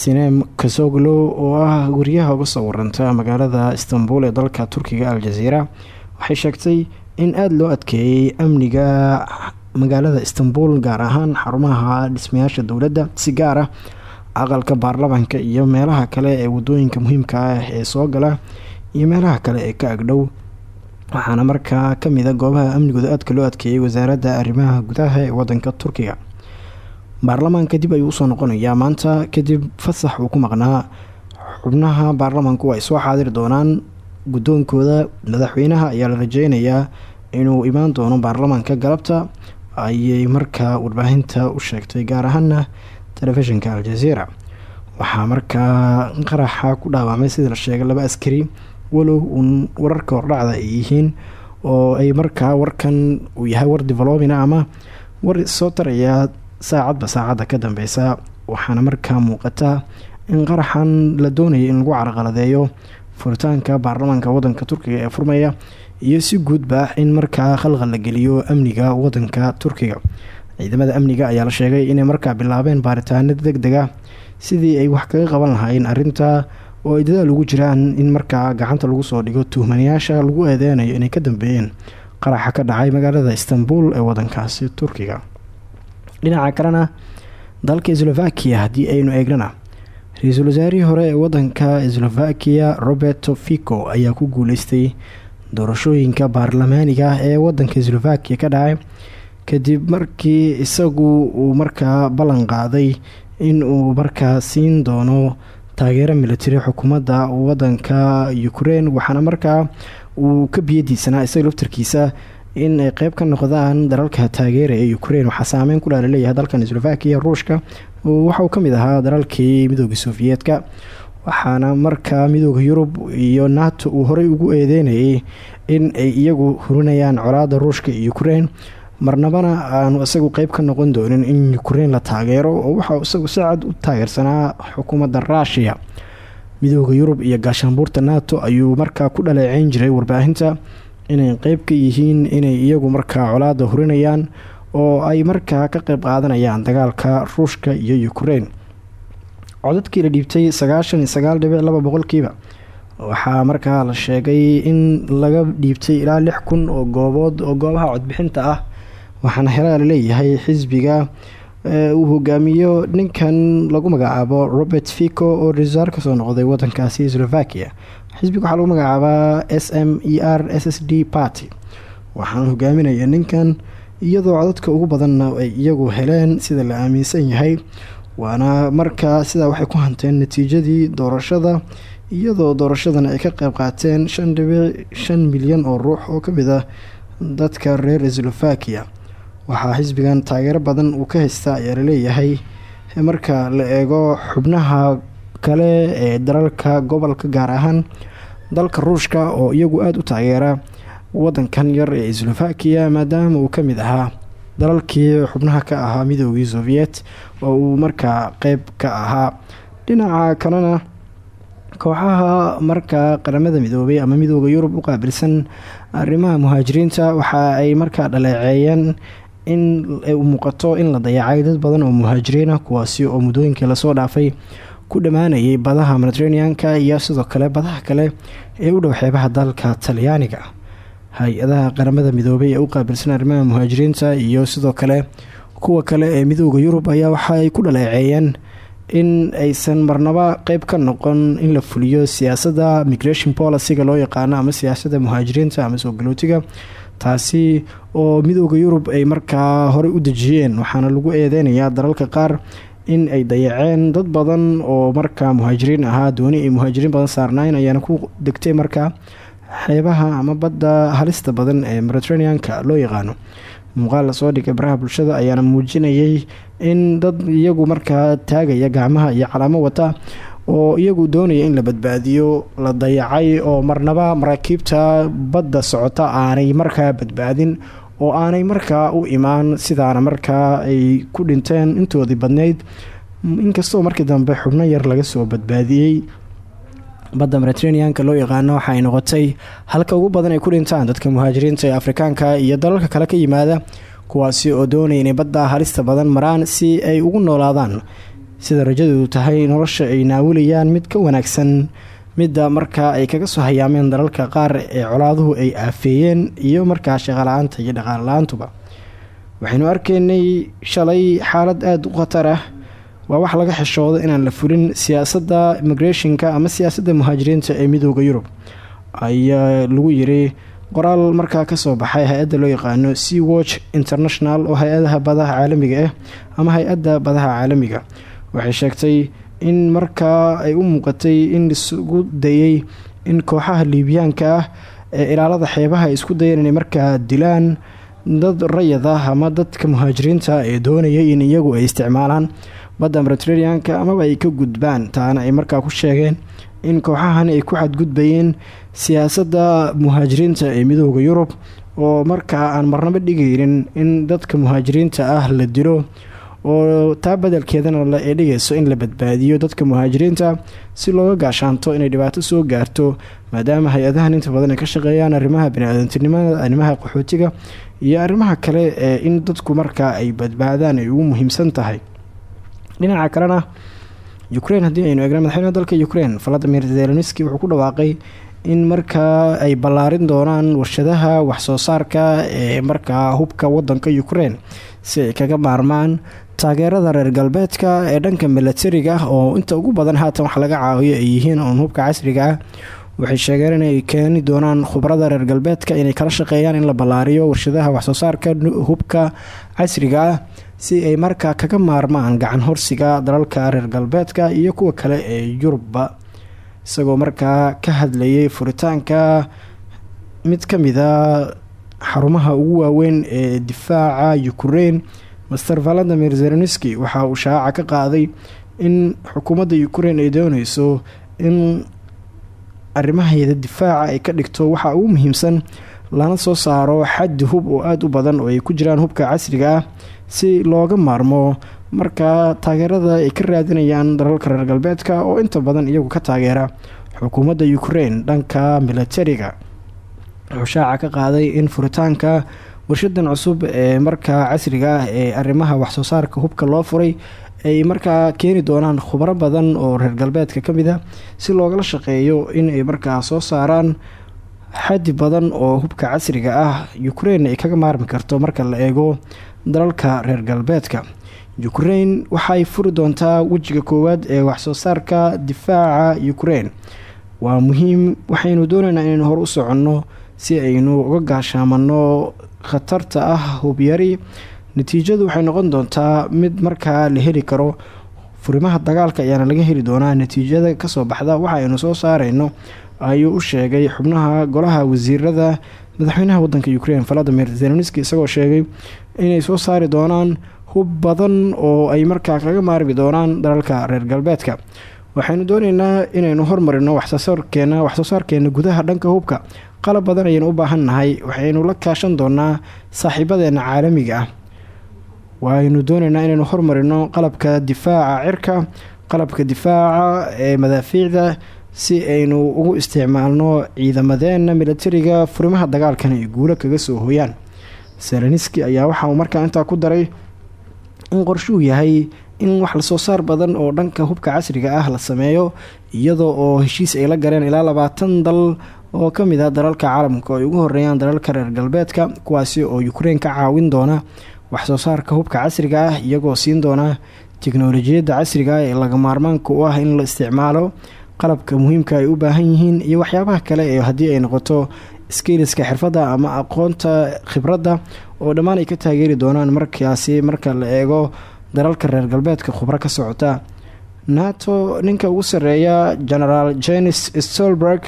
Sinem kasoglo oo ah wariyaha uga soo waranta magaalada istanbul ee dalka turkiga al-jazeera waxay sheegtay in aada loo adkeeyey amniga magaalada istanbul gaar ahaan xarumaha dhismayaasha dowladda si gaar ah aqalka baarlamaanka iyo meelaha kale ee waddooyinka muhiimka ah ee soo gala iyo meelaha kale ee ka agdhow. Waxaana markaa ka mid a goobaha amnigooda aadka loo adkeeyay wasaaradda arrimaha gudaha ee wadanka turkiga. Baarlamaanka dib ayuu u soo noqonayaa maanta kadib fasax uu ku maqnaa. Xubnaha baarlamaanku ay soo xaadiri doonaan guddoonkooda madaxweynaha ayaa la rajeynayaa inuu imaan doono baarlamaanka galabta ayay markaa warbaahinta u sheegtay gaar ahaana telefishinka al-jazeera waxaa markaa qaraxa ku dhaawacmay sidii la sheegay laba askari walow uun wararka hordhacda ay yihiin oo ay markaa warkan uu yahay war developina ama war soo taraya saacadba saacadda ka dambeysa. Waxaana markaa muuqata in qaraxan la doonaya in lagu carqaladeeyo furitaanka baarlamaanka wadanka turkiga ee furmaya iyo si guudba in markaa khalqal la geliyo amniga wadanka turkiga ciidamada amniga ayaa la sheegay inay markaa bilaabeen baaritaano deg deg ah sidii ay wax kaga qaban lahaayeen arrinta oo ay dadaal ugu jiraan in markaa gacanta lagu soo dhigo tuhmanayaasha lagu eedeynayo inay ka dambeeyeen. Qaraxa ka dhacay magaalada istanbul ee wadankaasi turkiga. Dhinaca kalena dalka slovakia haddii aynu eegnana ra'iisul wasaarihii hore ee wadanka slovakia roberto fico ayaa ku guuleystay doorashooyinka baarlamaaniga ee wadanka slovakia ka dhacay kadib markii isagu uu markaa ballan qaaday in uu markaa siin doono taageero militari xukuumadda wadanka ukrein waxaana markaa uu ka biyadiisanaa isaga laftarkiisa in ay qeyb ka noqdaan dalalka taageera ee ukrein waxaa saameyn ku dhaalaleeyahay dalkan slovakia ruushka waxauu ka mid ahaa dalalkii midooda sofiyeetka waxaana markaa midooda yurub iyo nato uu horey ugu eedeynayay in ay iyagu hurinayaan colaada ruushka iyo ukrein marnabana aanu isagu qeyb ka noqon doonin in ukrein la taageero oo waxauu isagu si cad u taageersanaa xukuumadda ruushiya midooda yurub iyo gaashaanbuurta nato ayuu markaa ku dhaleeceyn jiray warbaahinta inay qeyb ka yihiin inay iyagu markaa colaada hurinayaan oo ay markaa ka qeyb qaadanayaan dagaalka ruushka iyo ukrein codadkii la dhiibtay sagaashan iyo waxaa markaa la sheegay in laga dhiibtay ilaa lix kun oo goobood oo goobaha codbixinta ah waxaana helaa la leeyahay xisbiga uu hogaamiyo ninkan lagu magacaabo robert fico oo ra'iisul ka soo noqday wadankaasi slovakia. Xisbiga waxaa lagu magacaabaa s m e r s d party. Waxaana hogaaminaya ninkan iyadoo codadka ugu badanna ay iyagu heleen sida la aaminsan yahay waana markaa sidaa waxay ku hanteen natiijadii doorashada iyadoo doorashadana ay ka qeyb qaateen shan dhibic shan milyan oo ruux oo ka mid ah dadka reer slovakia waxaa xisbigan taageero badan uu ka haystaa ayaa la leeyahay marka la eego xubnaha kale ee dalalka gobolka gaar ahaan dalka ruushka oo iyagu aada u taageera wadankan yar ee slovakia maadaama uu ka mid ahaa dalalkii xubnaha ka ahaa midoogii soviet oo uu markaa qeyb ka ahaa dhinaca kalena kooxaha markaa qaramada midoobay ama midooda yurub u qaabilsan arrimaha muhaajiriinta waxa ay markaa dhaleeceeyeen in muuqato in la dayacay dad badan oo muhaajiriin ah kuwaasi oo muddooyinkii la soo dhaafay ku dhammaanayay badaha mediteraneanka iyo sidoo kale badaha kale ee u dhow xeebaha dalka talyaaniga. Hay'adaha qaramada midoobay ee u qaabilsan arrimaha muhaajiriinta iyo sidoo kale kuwa kale ee midooda yurub ayaa waxa ay ku dhaleeceeyeen in aysan marnaba qeyb ka noqon in la fuliyo siyaasadda migration policyga loo yaqaano ama siyaasadda muhaajiriinta ama soo galootiga taasi oo midooda yurub ay markaa horey u dejiyeen waxaana lagu eedeynayaa dalalka qaar in ay dayaceen dad badan oo markaa muhaajiriin ahaa dooni ay muhaajiriin badan saarnayn ayaana ku degtay markaa xeebaha ama badda halista badan ee mediterraneanka loo yaqaano. Muuqaal la soo dhigay baraha bulshada ayaana muujinayay in dad iyagu markaa taagaya gacmaha iyo calaamo wata oo iyagu doonaya in la badbaadiyo la dayacay oo marnaba maraakiibta badda socota aanay markaa badbaadin oo aanay markaa u imaan sidaana markaa ay ku dhinteen intoodii badnayd. Inkastoo markii dambe xubno yar laga soo badbaadiyey badda mediterraneanka loo yaqaano waxa ay noqotay halka ugu badan ay ku dhintaan dadka muhaajiriinta ee afrikaanka iyo dalalka kale ka yimaada kuwaasi oo doonaya inay badda halista badan maraan si ay ugu noolaadaan sida rajadoodu tahay nolosha ay naawilayaan mid ka wanaagsan midda markaa ay kaga soo hayaameen dalalka qaar ee colaaduhu ay aafeeyeen iyo markaa shaqala-aanta iyo dhaqaala-aantuba waxaynu arkaynay shalay xaalad aada u khatar ah. Waa wax laga xishoodo inaan la fulin siyaasadda immigrationka ama siyaasadda muhaajiriinta ee midooda yurub. Ayaa lagu yiri qoraal markaa ka soo baxay hay'adda loo yaqaano sea watch international oo hay'adaha badaha caalamiga ah ama hay'adda badaha caalamiga waxay sheegtay in markaa ay u muuqatay in isugu dayay in kooxaha liibiyaanka ah ee ilaalada xeebaha isku dayeen inay markaa dilaan dad rayad ah ama dadka muhaajiriinta ee doonayay in iyagu ay isticmaalaan badda mediterraneanka amaba ay ka gudbaan. Taana ay markaa ku sheegeen in kooxahan ay ku xadgudbayeen siyaasadda muhaajiriinta ee midooda yurub oo markaa aan marnabo dhigaynin in dadka muhaajiriinta ah la dilo oo taa badelkeedana ay dhigayso in la badbaadiyo dadka muhaajiriinta si looga gaashaanto inay dhibaato soo gaarto maadaama hay'adahan inta badan ay ka shaqeeyaan arrimaha bani-aadantinimada arrimaha qaxootiga iyo arrimaha kale ee in dadku markaa ay badbaadaan ay ugu muhiimsan tahay. Dhinaca kalena ukraine haddii aynu eegna madaxweynaha dalka ukraine valadimir zelenski wuxuu ku dhawaaqay in markaa ay ballaarin doonaan warshadaha waxsoo saarka ee markaa hubka wadanka ukraine si ay kaga maarmaan taageerada reer galbeedka ee dhanka milatariga ah oo inta ugu badan haatan wax laga caawiyo ay yihiin oon hubka casriga ah waxay sheegeen inay keeni doonaan khubarada reer galbeedka inay kala shaqeeyaan in la ballaariyo warshadaha waxsoo saarka hubka casriga ah si ay markaa kaga maarmaan gacan horsiga dalalka reer galbeedka iyo kuwa kale ee yurubba. Isagoo markaa ka hadlayay furitaanka mid ka mida xarumaha ugu waaweyn ee difaaca ukraine master valadimir zelenski waxa uu shaaca ka qaaday in xukuumadda ukraine ay dooneyso in arrimaheeda difaaca ay ka dhigto waxa ugu muhiimsan lana soo saaro xaddi hub oo aada u badan oo ay ku jiraan hubka casriga ah si looga maarmo markaa taageerada ay ka raadinayaan dalalka reer galbeedka oo inta badan iyagu ka taageera xukuumadda ukraine dhanka milatariga. Wuxuu shaaca ka qaaday in furitaanka warshadan cusub ee markaa casriga ah ee arrimaha waxsoo saarka hubka loo furay ay markaa keeni doonaan khubaro badan oo reer galbeedka ka mid a si loogala shaqeeyo in ay markaa soo saaraan xaddi badan oo hubka casriga ah ukraine ay kaga maarmi karto marka la eego dalalka reer galbeedka. Ukraine waxay furi doontaa wejiga koowaad ee waxsoo saarka difaaca ukraine. Waa muhiim waxaynu doonaynaa inaynu hor u soconno si aynu uga gaashaamano khatarta ah hubyari natiijadu waxay noqon doontaa mid markaa la heli karo furimaha dagaalka ayaana laga heli doonaa. Natiijada ka soo baxda waxa aynu soo saareyno ayuu u sheegay xubnaha golaha wasiirada madaxweynaha wadanka ukraine valadimir zelenski isagoo sheegay inay soo saari doonaan hub badan oo ay markaa kaga maarmi doonaan dalalka reer galbeedka. Waxaynu dooneynaa inaynu hormarino waxsoosaarkeena waxsoo saarkeena gudaha dhanka hubka qalab badan ayaynu u baahan nahay waxaynu la kaashan doonaa saaxiibadeena caalamiga ah. Waaynu dooneynaa inaynu hormarino qalabka difaaca cirka qalabka difaaca ee madaafiicda si aynu ugu isticmaalno ciidamadeena milatariga furimaha dagaalkan ay guulo kaga soo hooyaan seleniski ayaa waxa uu markaa intaa ku daray in qorshuu yahay in wax la soo saar badan oo dhanka hubka casriga ah la sameeyo iyadoo oo heshiis ay la galeen ilaa labaatan dal oo ka mid ah dalalka caalamka oo ay ugu horeeyaan dalalka reer galbeedka kuwaasi oo ukraine ka caawin doona waxsoo saarka hubka casriga ah iyagoo siin doona tiknolojiyadda casriga ah ee laga maarmaanka u ah in la isticmaalo qalabka muhiimka ay u baahan yihiin iyo waxyaabaha kale ee haddii ay noqoto skiliska xirfadda ama aqoonta khibradda oo dhammaan ay ka taageeri doonaan markaasi marka la eego dalalka reer galbeedka khubro ka socota. Nato ninka ugu sarreeya genaraal jenis stolberg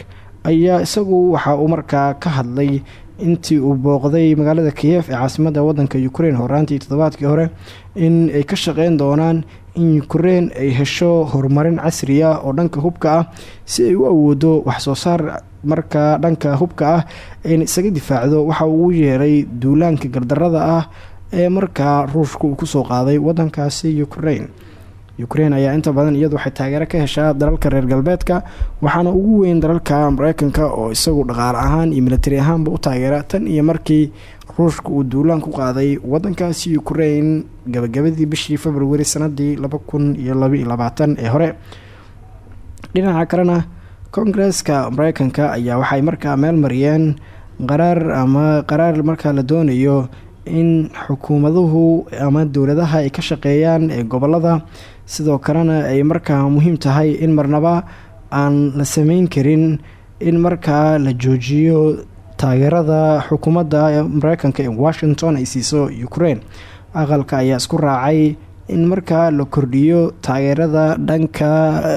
ayaa isagu waxa uu markaa ka hadlay intii uu booqday magaalada kiyef ee caasimada wadanka ukraine horaantii toddobaadkii hore in ay ka shaqeyn doonaan in ukraine ay hesho horumarin casri ah oo dhanka hubka ah si ay u awoodo waxsoo saar markaa dhanka hubka ah ayna isaga difaacdo. Waxa uu yeeray duulaanka gardarada ah ee markaa ruushka uu ku soo qaaday wadankaasi ukraine ukraine ayaa inta badan iyadu waxay taageero ka heshaa dalalka reer galbeedka waxaana ugu weyn dalalka mareykanka oo isagu dhaqaale ahaan iyo militari ahaanba u taageera tan iyo markii ruushka uu duulaan ku qaaday wadankaasi ukraine gabagabadii bishii februari sanadii laba kun iyo labaiyo labaatan ee hore. Dhinaca kalena koongareeska mareykanka ayaa waxay markaa meel mariyeen qaraar ama qaraar markaa la doonayo in xukuumaduhu ama dowladaha ay ka shaqeeyaan ee gobollada sidoo kalena ay markaa muhiim tahay in marnaba aan la sameyn karin in markaa la joojiyo taageerada xukuumadda mareykanka ee washington ay siiso ukraine. Aqalka ayaa isku raacay in markaa la kordhiyo taageerada dhanka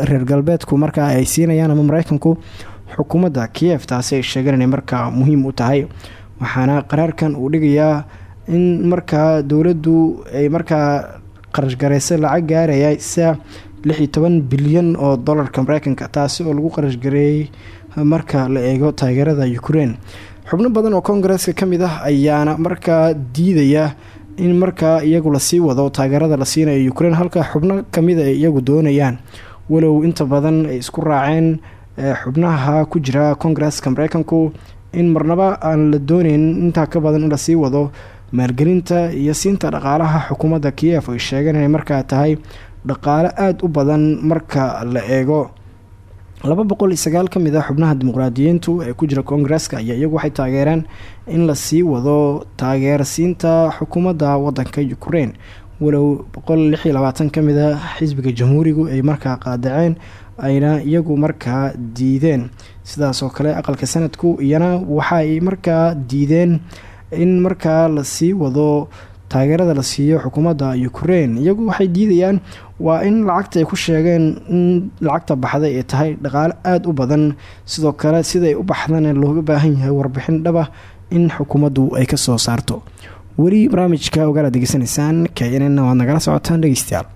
reer galbeedku markaa ay siinayaan mareykanku xukuumadda kiev taasi ay sheegeen inay markaa muhiim u tahay. Waxaana qaraarkan uu dhigayaa in markaa dowladdu ay markaa qarashgareysa lacag gaaraya sa lix iyo toban bilyan oo dollarka mareykanka taasi oo lagu qarashgareeyey marka la eego taageerada ukraine. Xubno badan oo koongareeska ka mid ah ayaana markaa diidaya in markaa iyagu la sii wado taageerada la siinayo ukraine halka xubno kamida ay iyagu doonayaan. Walow inta badan ay isku raaceen xubnaha ku jira koongareeska mareykanku in marnaba aan la dooneyn intaa ka badan in la sii wado maalgelinta iyo siinta dhaqaalaha xukuumadda kiev ay sheegeen inay markaa tahay dhaqaale aada u badan marka la eego. Laba boqol iyo sagaal ka mid a xubnaha dimuqraadiyiintu ee ku jira koongareeska ayaa iyagu waxay taageereen in la sii wado taageersiinta xukuumadda wadanka ukraine. Walow boqol ka mid a xisbiga jamhuurigu ay markaa qaadaceen ayna iyagu markaa diideen. Sidaas oo kale aqalka sanadku iyana waxaay markaa diideen in markaa la sii wado taageerada la siiyo xukuumadda ukraine iyagu waxay diidayaan waa in lacagta ay ku sheegeen in lacagta baxday ay tahay dhaqaale aada u badan. Sidoo kale siday u baxdana looga baahan yahay warbixin dhaba in xukuumaddu ay ka soo saarto. Weli barnaamijka ogaala degeysanaysaan knn waad nagala socotaan dhegeystayaal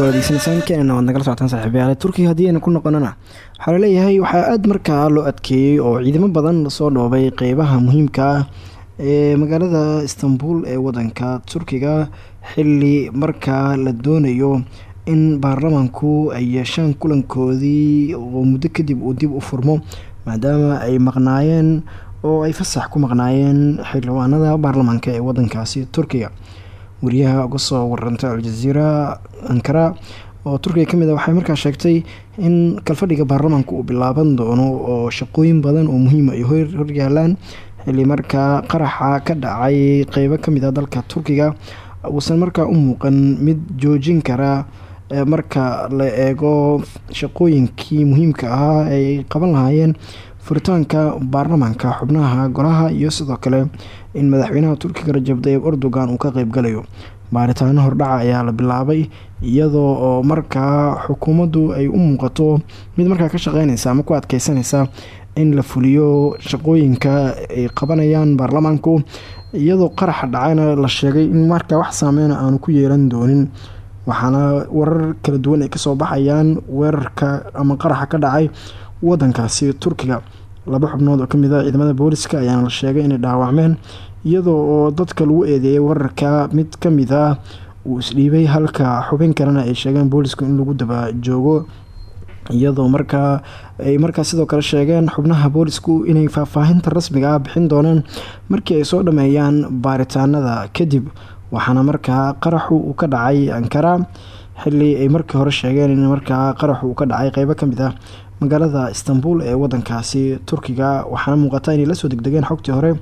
barnaamijka wadeysanaysaan keenana waad nagala socotaan saaxiibayaale turkiga haddii aynu ku noqonana waxaa la leeyahay waxaa aada markaa loo adkeeyey oo ciidamo badan la soo dhoobay qeybaha muhiimka ah ee magaalada istanbul ee wadanka turkiga xili markaa la doonayo in baarlamaanku ay yeeshaan kulankoodii oo muddo kadib uu dib u furmo maadaama ay maqnaayeen oo ay fasax ku maqnaayeen xildhibaanada baarlamaanka ee wadankaasi turkiga wariyaha uga soo warantay aljaziira ankara oo turkiga ka mid a waxay markaa sheegtay in kalfadhiga baarlamaanka uu bilaaban doono oo shaqooyin badan oo muhiima ay horyaalaan xili markaa qaraxa ka dhacay qeybo ka mid a dalka turkiga uusan markaa u muuqan mid joojin kara marka la eego shaqooyinkii muhiimka ahaa ay qaban lahaayeen furitaanka baarlamaanka xubnaha golaha iyo sidoo kale in madaxweynaha turkiga rajab tayyib erdogan uu ka qeybgalayo baaritaano hordhaca ayaa la bilaabay iyadoo oo markaa xukuumaddu ay u muuqato mid markaa ka shaqeynaysa ama ku adkeysanaysa in la fuliyo shaqooyinka ay qabanayaan baarlamaanku iyadoo qaraxa dhacayna la sheegay in markaa wax saameyna aanu ku yeelan doonin. Waxaana warar kala duwan ay ka soo baxayaan weerarka ama qaraxa ka dhacay wadankaasi turkiga laba xubnood oo ka mid ah ciidamada booliska ayaana la sheegay inay dhaawacmeen iyadoo oo dadka lagu eedeeyay weerarka mid ka mid ah uu isdhiibay halka xubin kalena ay sheegeen boolisku in lagu daba joogo. Iyadoo markaa ay markaa sidoo kale sheegeen xubnaha boolisku inay faahfaahinta rasmiga ah bixin doonaan markii ay soo dhameeyaan baaritaanada kadib waxaana markaa qaraxu uu ka dhacay ankara xili ay markii hore sheegeen in markaa qaraxu uu ka dhacay qeybo ka mid ah magaalada istanbul ee wadankaasi turkiga waxaana muuqata inay la soo degdegeen xogtii hore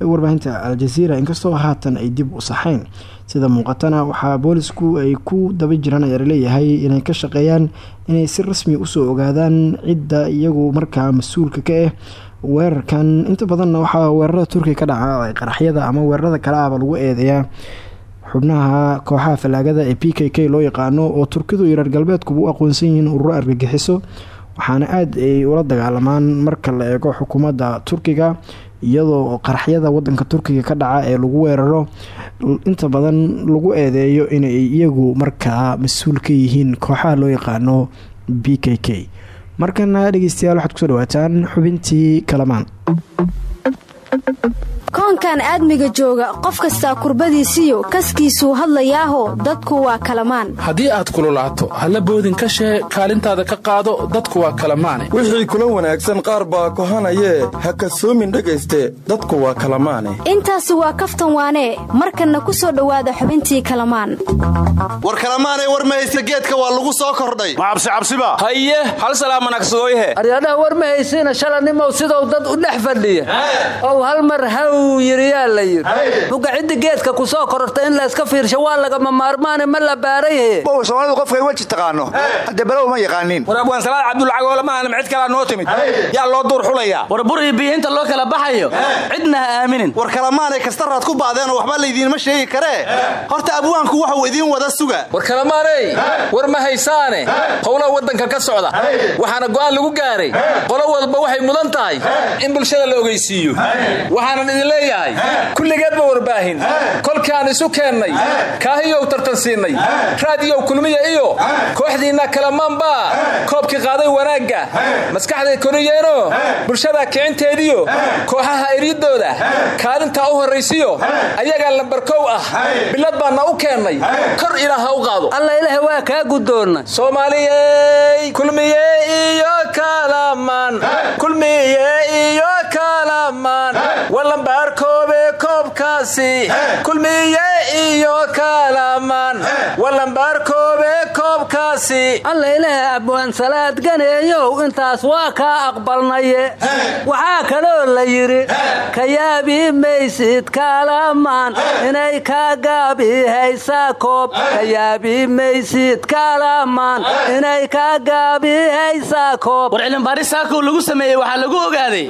ee warbaahinta al-jazeera inkastoo haatan ay dib u saxeyn sida muuqatana waxaa boolisku ay ku daba jiraan ayaa la leeyahay inay ka shaqeeyaan inay si rasmi u soo ogaadaan cidda iyagu markaa mas'uulka ka ah weerarkan. Inta badanna waxaa weerarada turkiga ka dhaca qaraxyada ama weerarada kale ahba lagu eedeeyaa. Xubnaha kooxaha fallaagada ee p k k loo yaqaano oo turkidu iyo reer u aqoonsan yihiin ururo argagixiso waxaana aada ay ula dagaalamaan marka la eego xukuumadda turkiga iyadoo qaraxyada wadanka turkiga ka dhaca ee lagu weeraro inta badan lagu eedeeyo inay iyagu markaa mas'uul ka yihiin kooxaha loo yaqaano b k k. Markana dhegeystayaal waxaad ku soo dhawaataan xubintii kalamaan koonkan aadmiga jooga qof kastaa kurbadiisiyo kaskiisuu hadlayaaho dadku waa kalamaan. Haddii aad kululaato halla boodin ka shee kaalintaada ka qaado dadku waa kalamaane wixii kula wanaagsan qaar baa kohanayee ha kasoomin dhegayste dadku waa kalamaane intaasi waa kaftan waanee markanna ku soo dhowaada xubintii kalamaan. War kalamaanay war mahayse geedka waa lagu soo kordhay. Ma cabsicabsiba haye hal salaamanagsadooyhe aryadhaha war ma haysiina shalanimow sidou dad u dhex fadhiya. Ow hal mar haw yiriyaa la yidhi mugacidda geedka ku soo kororta in layska fiirsho waa lagama maarmaane ma la baarayhe soomaalidu qofkay weji taqaano. Hadde balow ma yaqaaniin. War abwaansalaad cabdulcagoolamaana cid kalaa noo timid. Yaa loo duur xulaya war bur iyo loo kala baxayo. Cidna ha aaminin. War kalamaanay kastaraad ku baadeenoo waxba laydiinma sheegi karee horta abwaanku waxuu idiin wada suga war kalamaaney war ma haysaane. Howlaha waddanka ka socda. Waxaana go'aan lagu gaaray. Qolo walba waxay mudan tahay in bulshada la ogeysiiyo. Waxaanan idin leeyahay kulligeedba warbaahin. Kolkaan isu keennay kaahiyow tartan siinay. Raadiyow kulmiya iyo kooxdiinna kalamaanbaa koobkii qaaday wanaagga. Maskaxday koriyeenoo bulshada kicinteediyo kooxaha eryadooda kaalintaa u horraysiyo. Ayagaa lambarkow ah. Bilad baanna u keennay kor ilaah ha u qaado. Alla ilaah waa kaa guddoonna soomaaliyey kulmiye iyo kalamaan kulmiye iyo koobkaasi kulmiye iyo kalamaan walambaarkoobe koobkaasi alla ilaah abwaansalaad ganeeyow intaas waa kaa aqbalnaye. Waxaa kaloo la yidhi ka yaabi maysid kalamaan inay kaa gaabi haysaa koob ka yaabi maysid kalamaan inay kaa gaabi haysaa koob war cilmibaaris saakow lagu sameeyey waxaa lagu ogaaday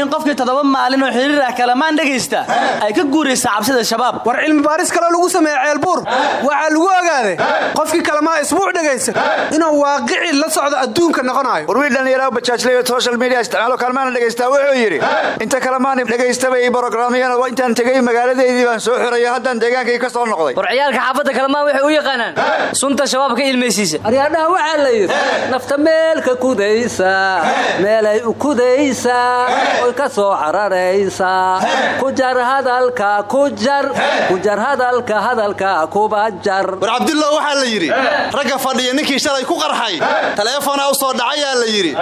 in qofkii toddoba maalin oo xiriir ah kalamaan dhegaysta ay ka guuraysa cabsida shabaab. War cilmibaaris kaloo lagu sameeye ceelbuur. Waxaa lagu ogaaday qofkii kalamaa isbuuc dhegaysta inuu waaqici la socdo adduunka noqonayo war wiil dhallinyaraha social media isticmaalo kalmaana dhegaysta wuxuu yidhi inta kalamaani dhegaystabai brogramyana intaan tegey magaaladeydii baan soo xirayo haddaan deegaankay ka soo noqday. War ciyaalka xaafadda kalamaan waxay u yaqaanaan sunta shabaab ka ilmaysiisa aryaadhaha waxaa la yidhi nafta meelka kudaysa meelay u kudaysaa oy ka soo cararaysaa ku jar hadalka ku jar ku jar hadalka hadalka kuba jar war cabdullah waxaa la yidhi ragga fadhiya ninkii shalay ku qarxay. Taleefonaa u soo dhacayaa la yidhi.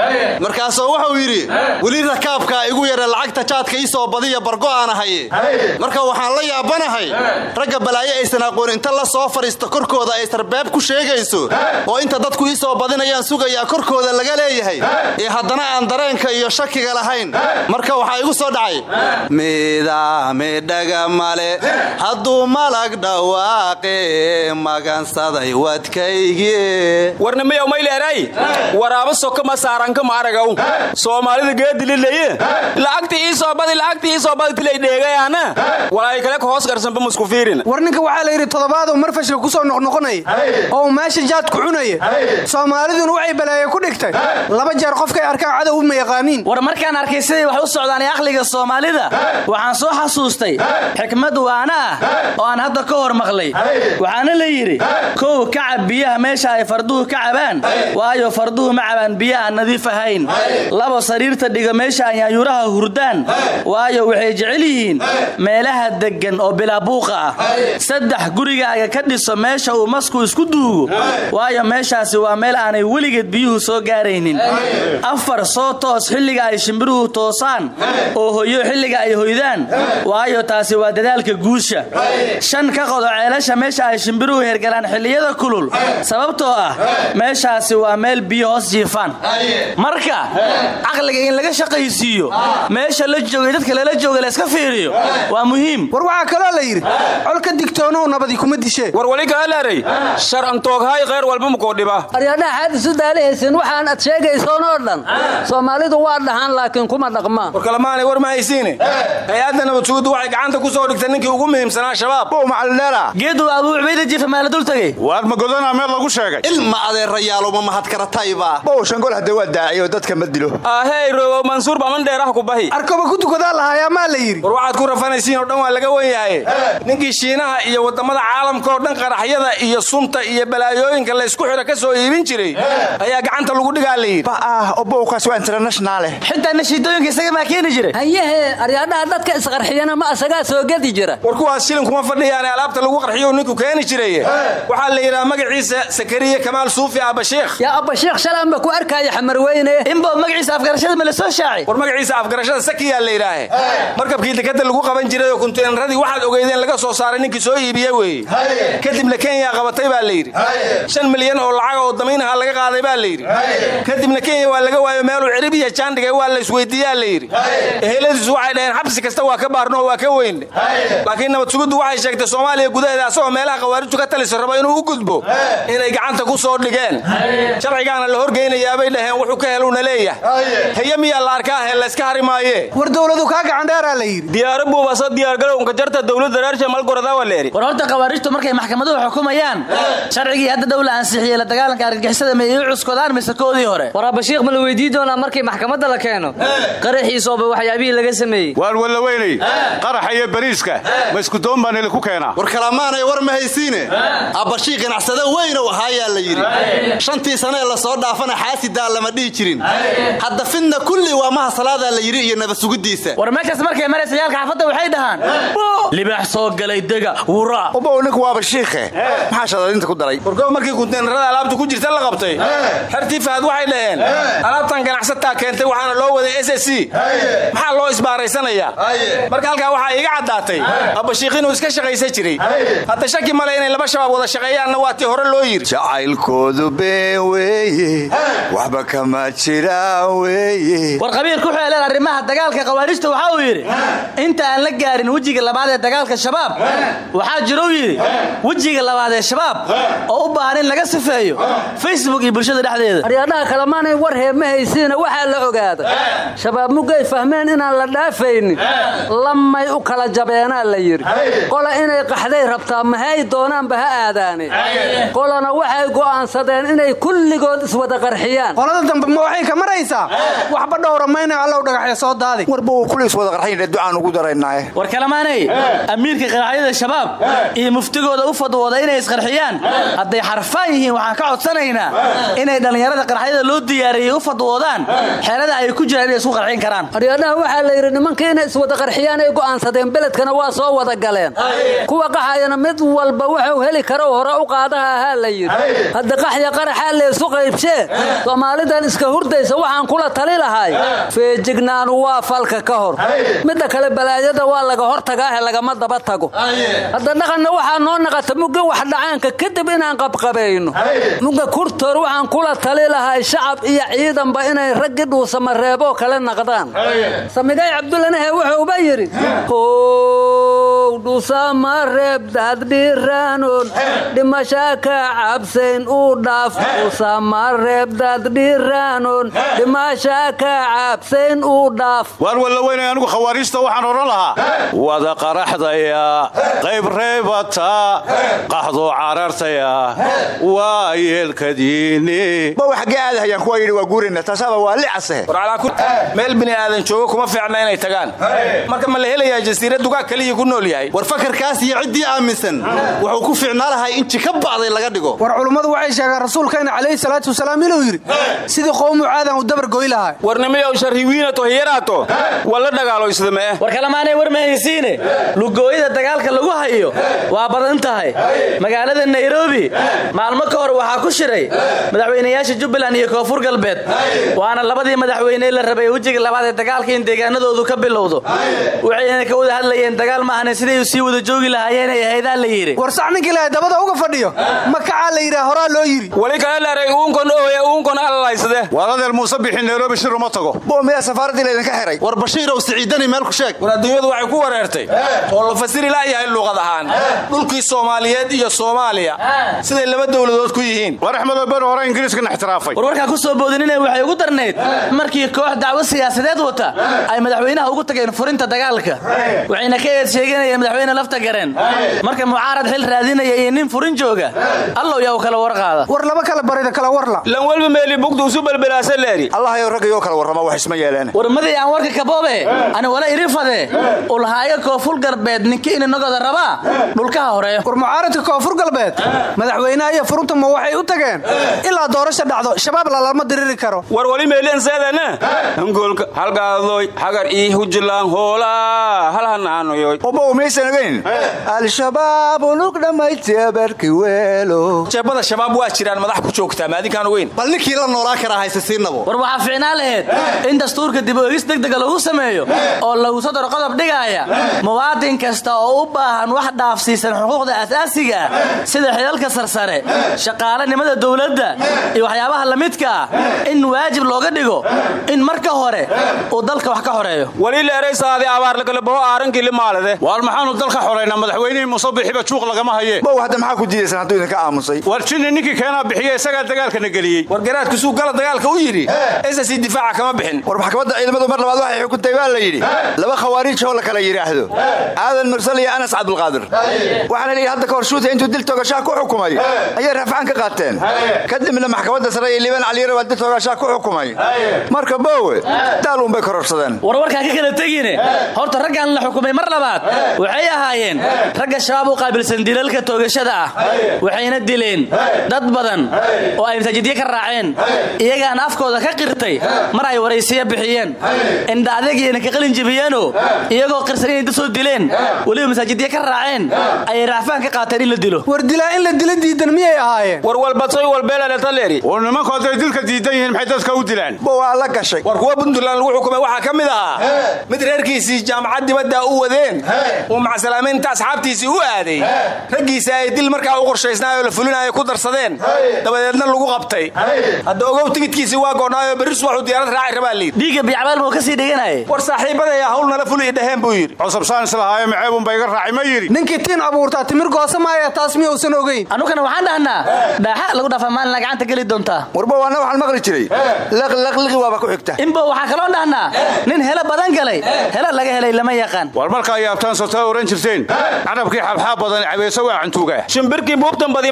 Markaasuu wuxuu yidhi weli rakaabkaa igu yara lacagta jaadka ii soo badiya bargo aan ahaye marka waxaan la yaabanahay ragga balaayo aysan aqoon inta la soo fadhiista korkooda ay sarbeeb ku sheegayso oo inta dadku ii badinayaan sugayaa korkooda laga leeyahay ee haddana aan dareenka iyo shakiga lahayn. Marka waxaa igu soo dhacay midaamidhaga male hadduu malag dhawaaqe magansaday wadkay warnimiyow mayleeray waraabo sokama saaranka maaragaw soomaalida geedilileye lacagti ii soo badi lacagti ii soo badi tilay dheegayaana walaay kale ka hoos garsanba musku fiirin war ninka waxaa la yidhi toddobaaduu marfashka ku soo noqnoqonaya oo uu meesha jaadku cunaya soomaaliduna waxay balaaye ku dhigtay laba jeer qofkay arkaan cadow uma yaqaaniin war markaan arkay siday wax u socdaan ee aqliga soomaalida waxaan soo xasuustay xikmad waana ah oo aan hadda ka hor maqlay waxaana la yidhi kow kacab biyaha meesha ay farduhu ka cabaan. Waayo farduhu ma cabaan biyo aan nadiif ahayn. Labo sariirta dhiga meesha ay yaanyuuraha hurdaan. Waayo waxay jecel yihiin meelaha deggan oo bilaabuuqa ah. Saddex gurigaaga ka dhiso meesha uu masku isku duugo. Waayo meeshaasi waa meel aanay weligeed biyuhu soo gaaraynin. Afar soo toos xilliga ay shimbiruhu toosaan. Oo hoyo xilliga ay hoydaan. Waayo taasi waa dadaalka guusha. Shan ka qodo ceelasha meesha ay shimbiruhu hergalaan xilliyada kulul sababtoo ah meeshaasi waa meel biyo hoos jiifaan. Marka caqliga in laga shaqaysiiyo meesha la joogay dadka lala jooga layska fiiriyo waa muhiim. War waxaa kaloo la yidhi colka digtoonow nabadi kuma dishee war wali kaalaray shar an tooghay kheyr walba mukoo dhiba. Aryadhaha xaad isu daalihaysin waxaan ad sheegaysoon oo dhan. Soomaalidu waa dhahaan laakiin kuma dhaqmaan. War kalamaanay war ma haysiine. Hay'adda nabadsugudu waxay gacanta ku soo dhigtay ninkii ugu muhiimsanaa shabaab. Bow macalindheera geedu abuu cubayda jiifa maala dul tegey waar ma godanaa meel lagu sheegay. Ilma adeerayaaluma mahadkaratayba bow shangol hadda waa daaciyo dadka ma dilo. Ahey rogow mansuur baman dheeraha ku bahi. Arkoba ku tukadaa lahaayaa maa la yidhi. War waxaad ku rafanaysiin oo dhan waa laga wen yahay ninkii shiinaha iyo waddamada caalamka oo dhan qaraxyada iyo sunta iyo balaayooyinka laysku xidho ka soo iibin jiray ayaa gacanta lagu dhigaa la yidhi. Ah oo bowkaas waa internationaale xitaa nashiidooyinka isaga maa keeni jiray hayehe aryadhaha dadka isqarxiyana ma asagaa soo gedi jira. War kuwaas shilin kuma fadhiyaane alaabta lagu qarxiyo ninku keeni jiray waxaa la yidhaha magaciisa sakariye kamaal suufi abashiikh yaa abashiikh shalaanba ku arkaya xamarweyne inbo magaciisa afgarashada ma la soo shaacay? War magaciisa afgarashada sakiyaa la yidhaahe. Markabkii dekada lagu qaban jiray oo kunteenradii waxaad ogeydeen laga soo saaray ninkii soo iibiye weeye kadibna kenya qabatay baa la yidhi. Shan milyan oo lacag oo damiinaha laga qaaday baa la yidhi. Kadibna kenya waa laga waayo meeluu cirib iyo jaandhigay waa la isweydiiyaa la yidhi. Eheladiisu waxay dhaheen xabsi kasta waa ka baarno oo waa ka weynne laakiin nabad suguddu waxay sheegtay soomaaliya gudaheeda asagoo meelaha khawaarijtu ka talisa rabo inuu u gudbo. Inay gacanta ku soo dhigeen. Sharcigaana la horgeynayaabay dhaheen wuxuu ka heluuna leeyahay. Heye miyaa la arkaa he layska hari maaye war dowladu kaa gacandheeraa la yidhi. Diyaaro buubaso diyaargalowka jarta dowladda reersha malgoradawa leeri war horta khawaarijtu markay maxkamaduhu xukumayaan sharcigii hadda dhow la ansixiyey la dagaalanka argagixisada ma ii cuskoodaan mise koodii hore? War abashiikh ma la weydii doonaa markii maxkamadda la keeno? Qaraxiisooba waxyaabihii laga sameeyey. Waar walla weynay qaraxa iyo bariiska. Ma isku doon baan ili ku keenaa war kalamaanay war ma haysiine. Abbashii ganacsade weynow ahaayaa la yidhi. Shantii sanee la soo dhaafana xaasidaa lama dhihi jirin. Hadda fidna kulli waa maha salaadaa la yidhi iyo nabadsugidiisa war meeshaas markay maraysa yaalka xaafadda waxay dhahaan. Libaax soo galay dega wura. Ubow ninku waaba shiikhe. Maxaa shadadinta ku daray? Wargo markii kunteenarada alaabta ku jirta la qabtay. Xertii fahad waxay dhaheen. Alaabtan ganacsataa keentay waxaana loo waday s s c. Maxaa loo isbaaraysanayaa marka halkaa waxaa iiga caddaatay. Abbashiikh inuu iska shaqaysan jiray. Hadda shaki male inay laba shabaab wada shaqeeyaanna waa tii hore loo yidhi jacaylkoodu been weeye waxba kama jiraan weeye. War qabiilku wuxuu arrimaha dagaalka khawaarijta waxa uu yidhi inta aan la gaarin wejiga labaad ee dagaalka shabaab waxaa jirou yidhi wejiga labaad ee shabaab oo u baahan in laga sifeeyo facebook iyo bulshada dhexdeeda. Aryadhaha kalemaanay war heema haysiina waxaa la ogaada shabaab muggay fahmeen inaan la dhaafaynin lamay u kala jabeenaa la yidhi. Qola inay qaxday rabtaa mahay doonaanba ha aadaane? Qolana waxay go'aansadeen inay kulligood iswada qarxiyaan. Qolada dambe ma waxay ka maraysaa? Waxba dhowra mayna allow dhagaxya soo daadi. Warba uu kulli iswada qarxayna ducaan ugu daraynaaye war kalamaanay amiirka qaraxyada shabaab iyo muftigooda u fadwooda inay isqarxiyaan. Hadday xarfaan yihiin waxaan ka codsanaynaa inay dhallinyarada qaraxyada loo diyaariyey u fadwoodaan. Xeelada ay ku jiraan inay isku qarxin karaan. Aryadhaha waxaa la yidhi nimankii inay iswada qarxiyaan ay go'aansadeen beledkana waa soo wada galeen. Kuwa qaxayana mid walba wuxuu heli karo hore u qaadaha ahaa la yidhi hadda qaxya qaraxaa laysu qaybshee soomaalidan iska hurdaysa waxaan kula tali lahay. Feejignaanu waa falka ka hor. Midda kale balaayada waa laga hor tagaahe lagama daba tago. Hadda dhaqanna waxaa noo naqata mugga wax dhacaanka kadib inaan qabqabayno. Mugga kurtoor waxaan kula tali lahay shacab iyo ciidanba inay raggii dhuusamareeboo kale naqdaan. Samigay cabdulanahe wuxuuba yidhi how dhusama reebdad dhiraanoon dhimasha ka cabsayn uu dhaaf dhusama reebdad dhiraanoon dhimasha ka cabsayn uu dhaaf. Waar walla weynay anigu khawaariista waxaan odhan lahaa. Wada qaraxdaya qayb reebata qaxdoo carartaya waa yeelkadiini bawa xaggee aadahayaan kuwa yidhi waa guurayna taasaaba waa licase meel bini aadan joogo kuma fiicna inay tagaan. Marka ma la helayaa jasiirad dugaag kaliya ku nool yahay. War fakarkaas iyo ciddii aaminsan wuxuu ku fiicnaa lahay in jika bacday laga dhigo war culummadu waxay sheegaan rasuulkayna calayhi salaatu wasalaam inuu yidhi sidii qowmu caadan uu dabar goy lahaa. Warnimiyow sharriwiinato hiyaraato walla dhagaaloysda mee war kalamaanay war mahaysiine. Lugooyada dagaalka lagu hayo waa badan tahay. Magaalada nairobi maalmo ka hor waxaa ku shiray madaxweynayaasha jubbaland iyo koonfur galbeed. Waana labadii madaxweyne la rabay wejiga labaad ee dagaalka in deegaanadoodu ka bilowdo. Waxayna ka wada hadlayeen dagaal maahane siday sii wada joogi lahaayeen? Ay ahaydaan la yidhi. War sax ninkii lahay dabada uga fadhiyo makacaa la yidhaha horaa loo yidhi. Wali kale leeray uunkon ooye uunkon allalaysade waaladeer muuse bixin nairobi shir uma tago. Bo miyaa safaaraddii laydinka xiray war bashiirow siciidani meel ku sheeg. War adduunyadu waxay ku wareertay. Oo la fasiri la'yahay luuqad ahaan. Dhulkii soomaaliyeed iyo soomaaliya. Siday laba dowladood ku yihiin. War axmedoo beri hore ingiriiskana ixtiraafay. War warkaa ku soo boodinina waxay ugu darnayd. Markii koox dacwo siyaasadeed wata ay madaxweynaha ugu tageen furinta dagaalka. Waxayna ka eed sheeganayeen madaxweyne lafta gareen. Marka mucaarad xil raadinaya iyo nin furin jooga. Allow yaa u kala warqaada. War laba kala barida kala warla. Lan welba meeli bugdu isu belbelaasa leeri. Allahayow raggayoo kala warrama wax isma yeeleen. War madii aan warka kaboobe ani wala irifade ulhaayo koonfur galbeed ninki ininagoda rabaa dhulkaha hore war mucaaradka koonfur galbeed. Madaxweynaha iyo furunta ma waxay u tageen? Ilaa doorasha dhacdo shabaab lalama diriri karo. War wali meelenseedana hangoolka halgaadoy hagar ii hujilaan hoolaa halhanaanoyoy obow maysan ogeyn? Al-shabaab unug dhammaytiabarki weelo jeebada shabaab waa jiraan madax ku joogtaa maadinkaan ogeyn bal ninkii la noolaa karaa hayse siinabo war waxaa fiicnaan laheyd in dastuurka dib u egis degdega lagu sameeyo oo lagu sodor qodob dhigaaya muwaadin kasta oo u baahan wax dhaafsiisan xuquuqda asaasiga ah sida xidalka sarsare shaqaalanimada dowladda iyo waxyaabaha la midka ah. In waajib looga dhigo in marka hore uu dalka wax ka xoreeyo. Wali leeraysaadi abaar lakala baho aarankii limaalade waar maxaanu dalka xoraynaa madaxweynihii musabixiba juuq lagama haye. Bow hadda maxaa ku diidaysan hadduu idinka aamusay war jinni ninkii keenaa bixiye isagaa dagaalkana geliyey. War garaadkusuu gala dagaalka u yidhi esasi difaaca kama bixin. War maxkamadda ciidamadu mar labaad waxay xukuntay waa la yidhi. Laba khawaariij oo la kala yidhaahdo. Aadan mursal iyo anas cabdulqaadir. Waxaana layidhi hadda kahor shuuta intuu dil toogashaa ku xukumay ayay rafcaan ka qaateen. Kadibna maxkamadda sare iyo liibaan caliyare waa dil toogashaa ku xukumay. Marka boowe daal uunbay kororsadeen. War warkaa ka kala tegine. Horta raggan la xukumay mar labaad waxay ahaayeen ragga shabaab u qaabilsan dilalka toogashada ah. Waxayna dileen dad badan oo ay masaajidyo ka raaceen iyagaana afkooda ka qirtay mar ay waraysiya bixiyeen. Indha adeegiyana ka qalin jebiyeenoo iyagoo qirsan inay dad soo dileen weliba masaajidyo ka raaceen ayay raafaan ka qaateen in la dilo. War dilaa in la dila diidan miyay ahaayeen? War walbadsoy walbeelaletaleri war nimanku hadday dilka diidan yihiin maxay dadka u dilaan? Bo waa la gashay. War kuwa puntland lagu xukumay waxaa ka mid ahaa mid reerkiisii jaamacad dibadda u wadeen. Uu macsalaamaynta asxaabtiisii u aaday. Raggiisa ay dil markaa u qorshaysnaayoo la fulinayo ku darsadeen. Dabadeedna lagu qabtay. Hadda ogow tigidkiisii waa go'naayo berri subaxuu diyaarad raaci rabaa liid dhiigga biyacbaal buu ka sii dhiganayay war saaxiibadaya hawl nala fuli dhaheen buu yidhi. Cusubsaan islahaayo maceebunba iga raaci ma yidhi. Ninkii tiin abuurtaa timir goosa maaya taas miyuusan ogeyn. Anugana waxaan dhahnaa dhaaxa lagu dhaafaa maalina gacanta geli doontaa. Warba waana waxaan maqli jiray. Laqlaqliqi waaba ku xigta. Inbo waxaa kaloo dhahnaa nin helo badan galay. Helo laga helay lama yaqaan. War markaa yaabtaan sotaa oran jirteen. Carabkii xabxaab badan cabeese waa cantuuga. Shimbirkii buubtan badi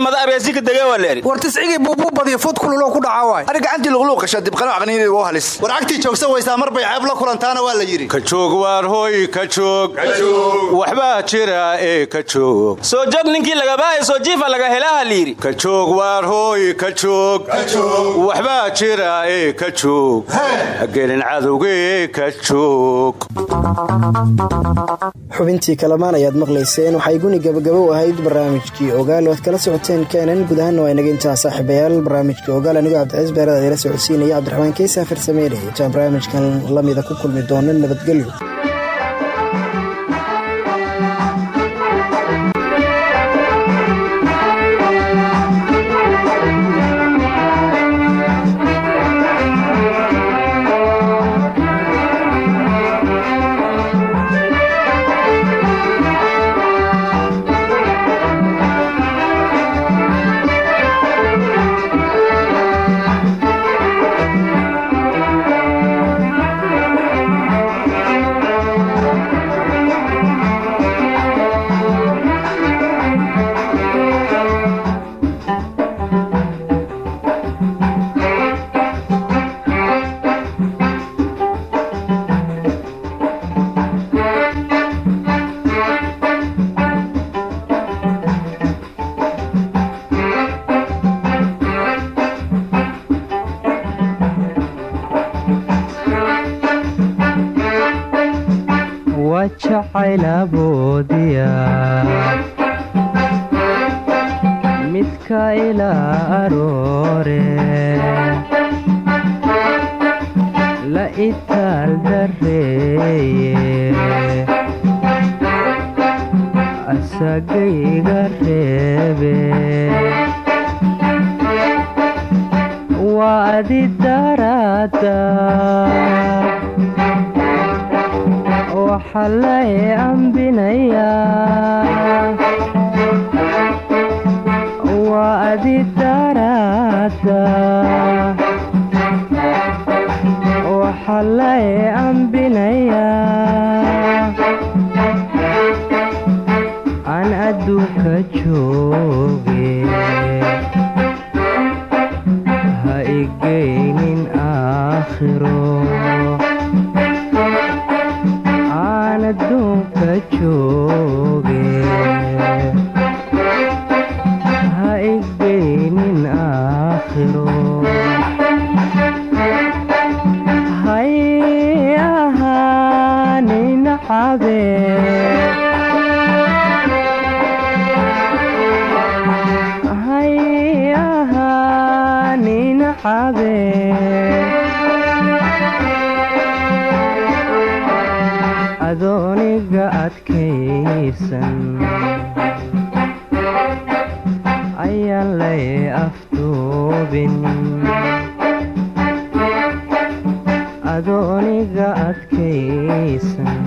war tiscigii buubuu badiyo fud kululoo ku dhaca waay. Ari gacantii luqluuqasha dibqano aqniinii waa halis. War cagtii joogsan waysaa mar bay ceeb la kulantaana waa la yidhi. Ka joog waar hooy ka joog. Waxbaa jira ee ka joog. Soo joog ninkii lagabaahay soo jiifa laga helaha layidhi ka joog waar hooy ka joog. Waxbaa jira ee ka joog. Hagelin cadowgee ka joog. Xubintii kalamaan ayaad maqlayseen waxay guni gabagabo u ahayd barnaamijkii ogaal oad kala socoteen keenan guud ahaanna waa inaga intaa saaxiibayaal barnaamijkii ogaal anigoo cabdiciis beerad adila socodsiinaya cabdiraxmaan keysa farsameynay intaan barnaamijkan lamida ku kulmi doono nabadgelyo iga adkaysan ayaan lay afduubin adooniga adkaysan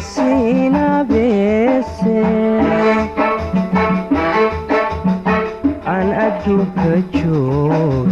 Alsina beese aan adduunka joog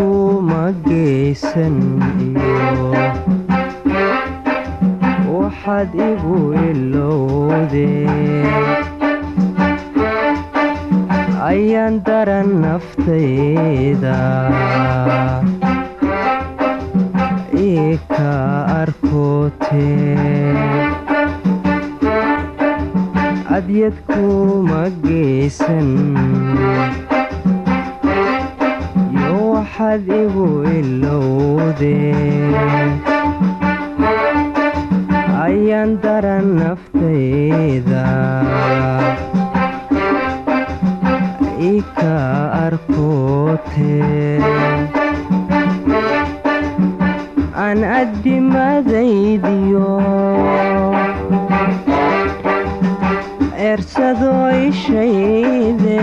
kuma geysan iyo waxaad igu ilowdeen ayaan daran naftayda ii ka arkooteen adyad kuma geysan waxaad igu ilowdeen ayaan daran naftayda ii ka arkooteen aan addimadaydiyo eersadoo ishayde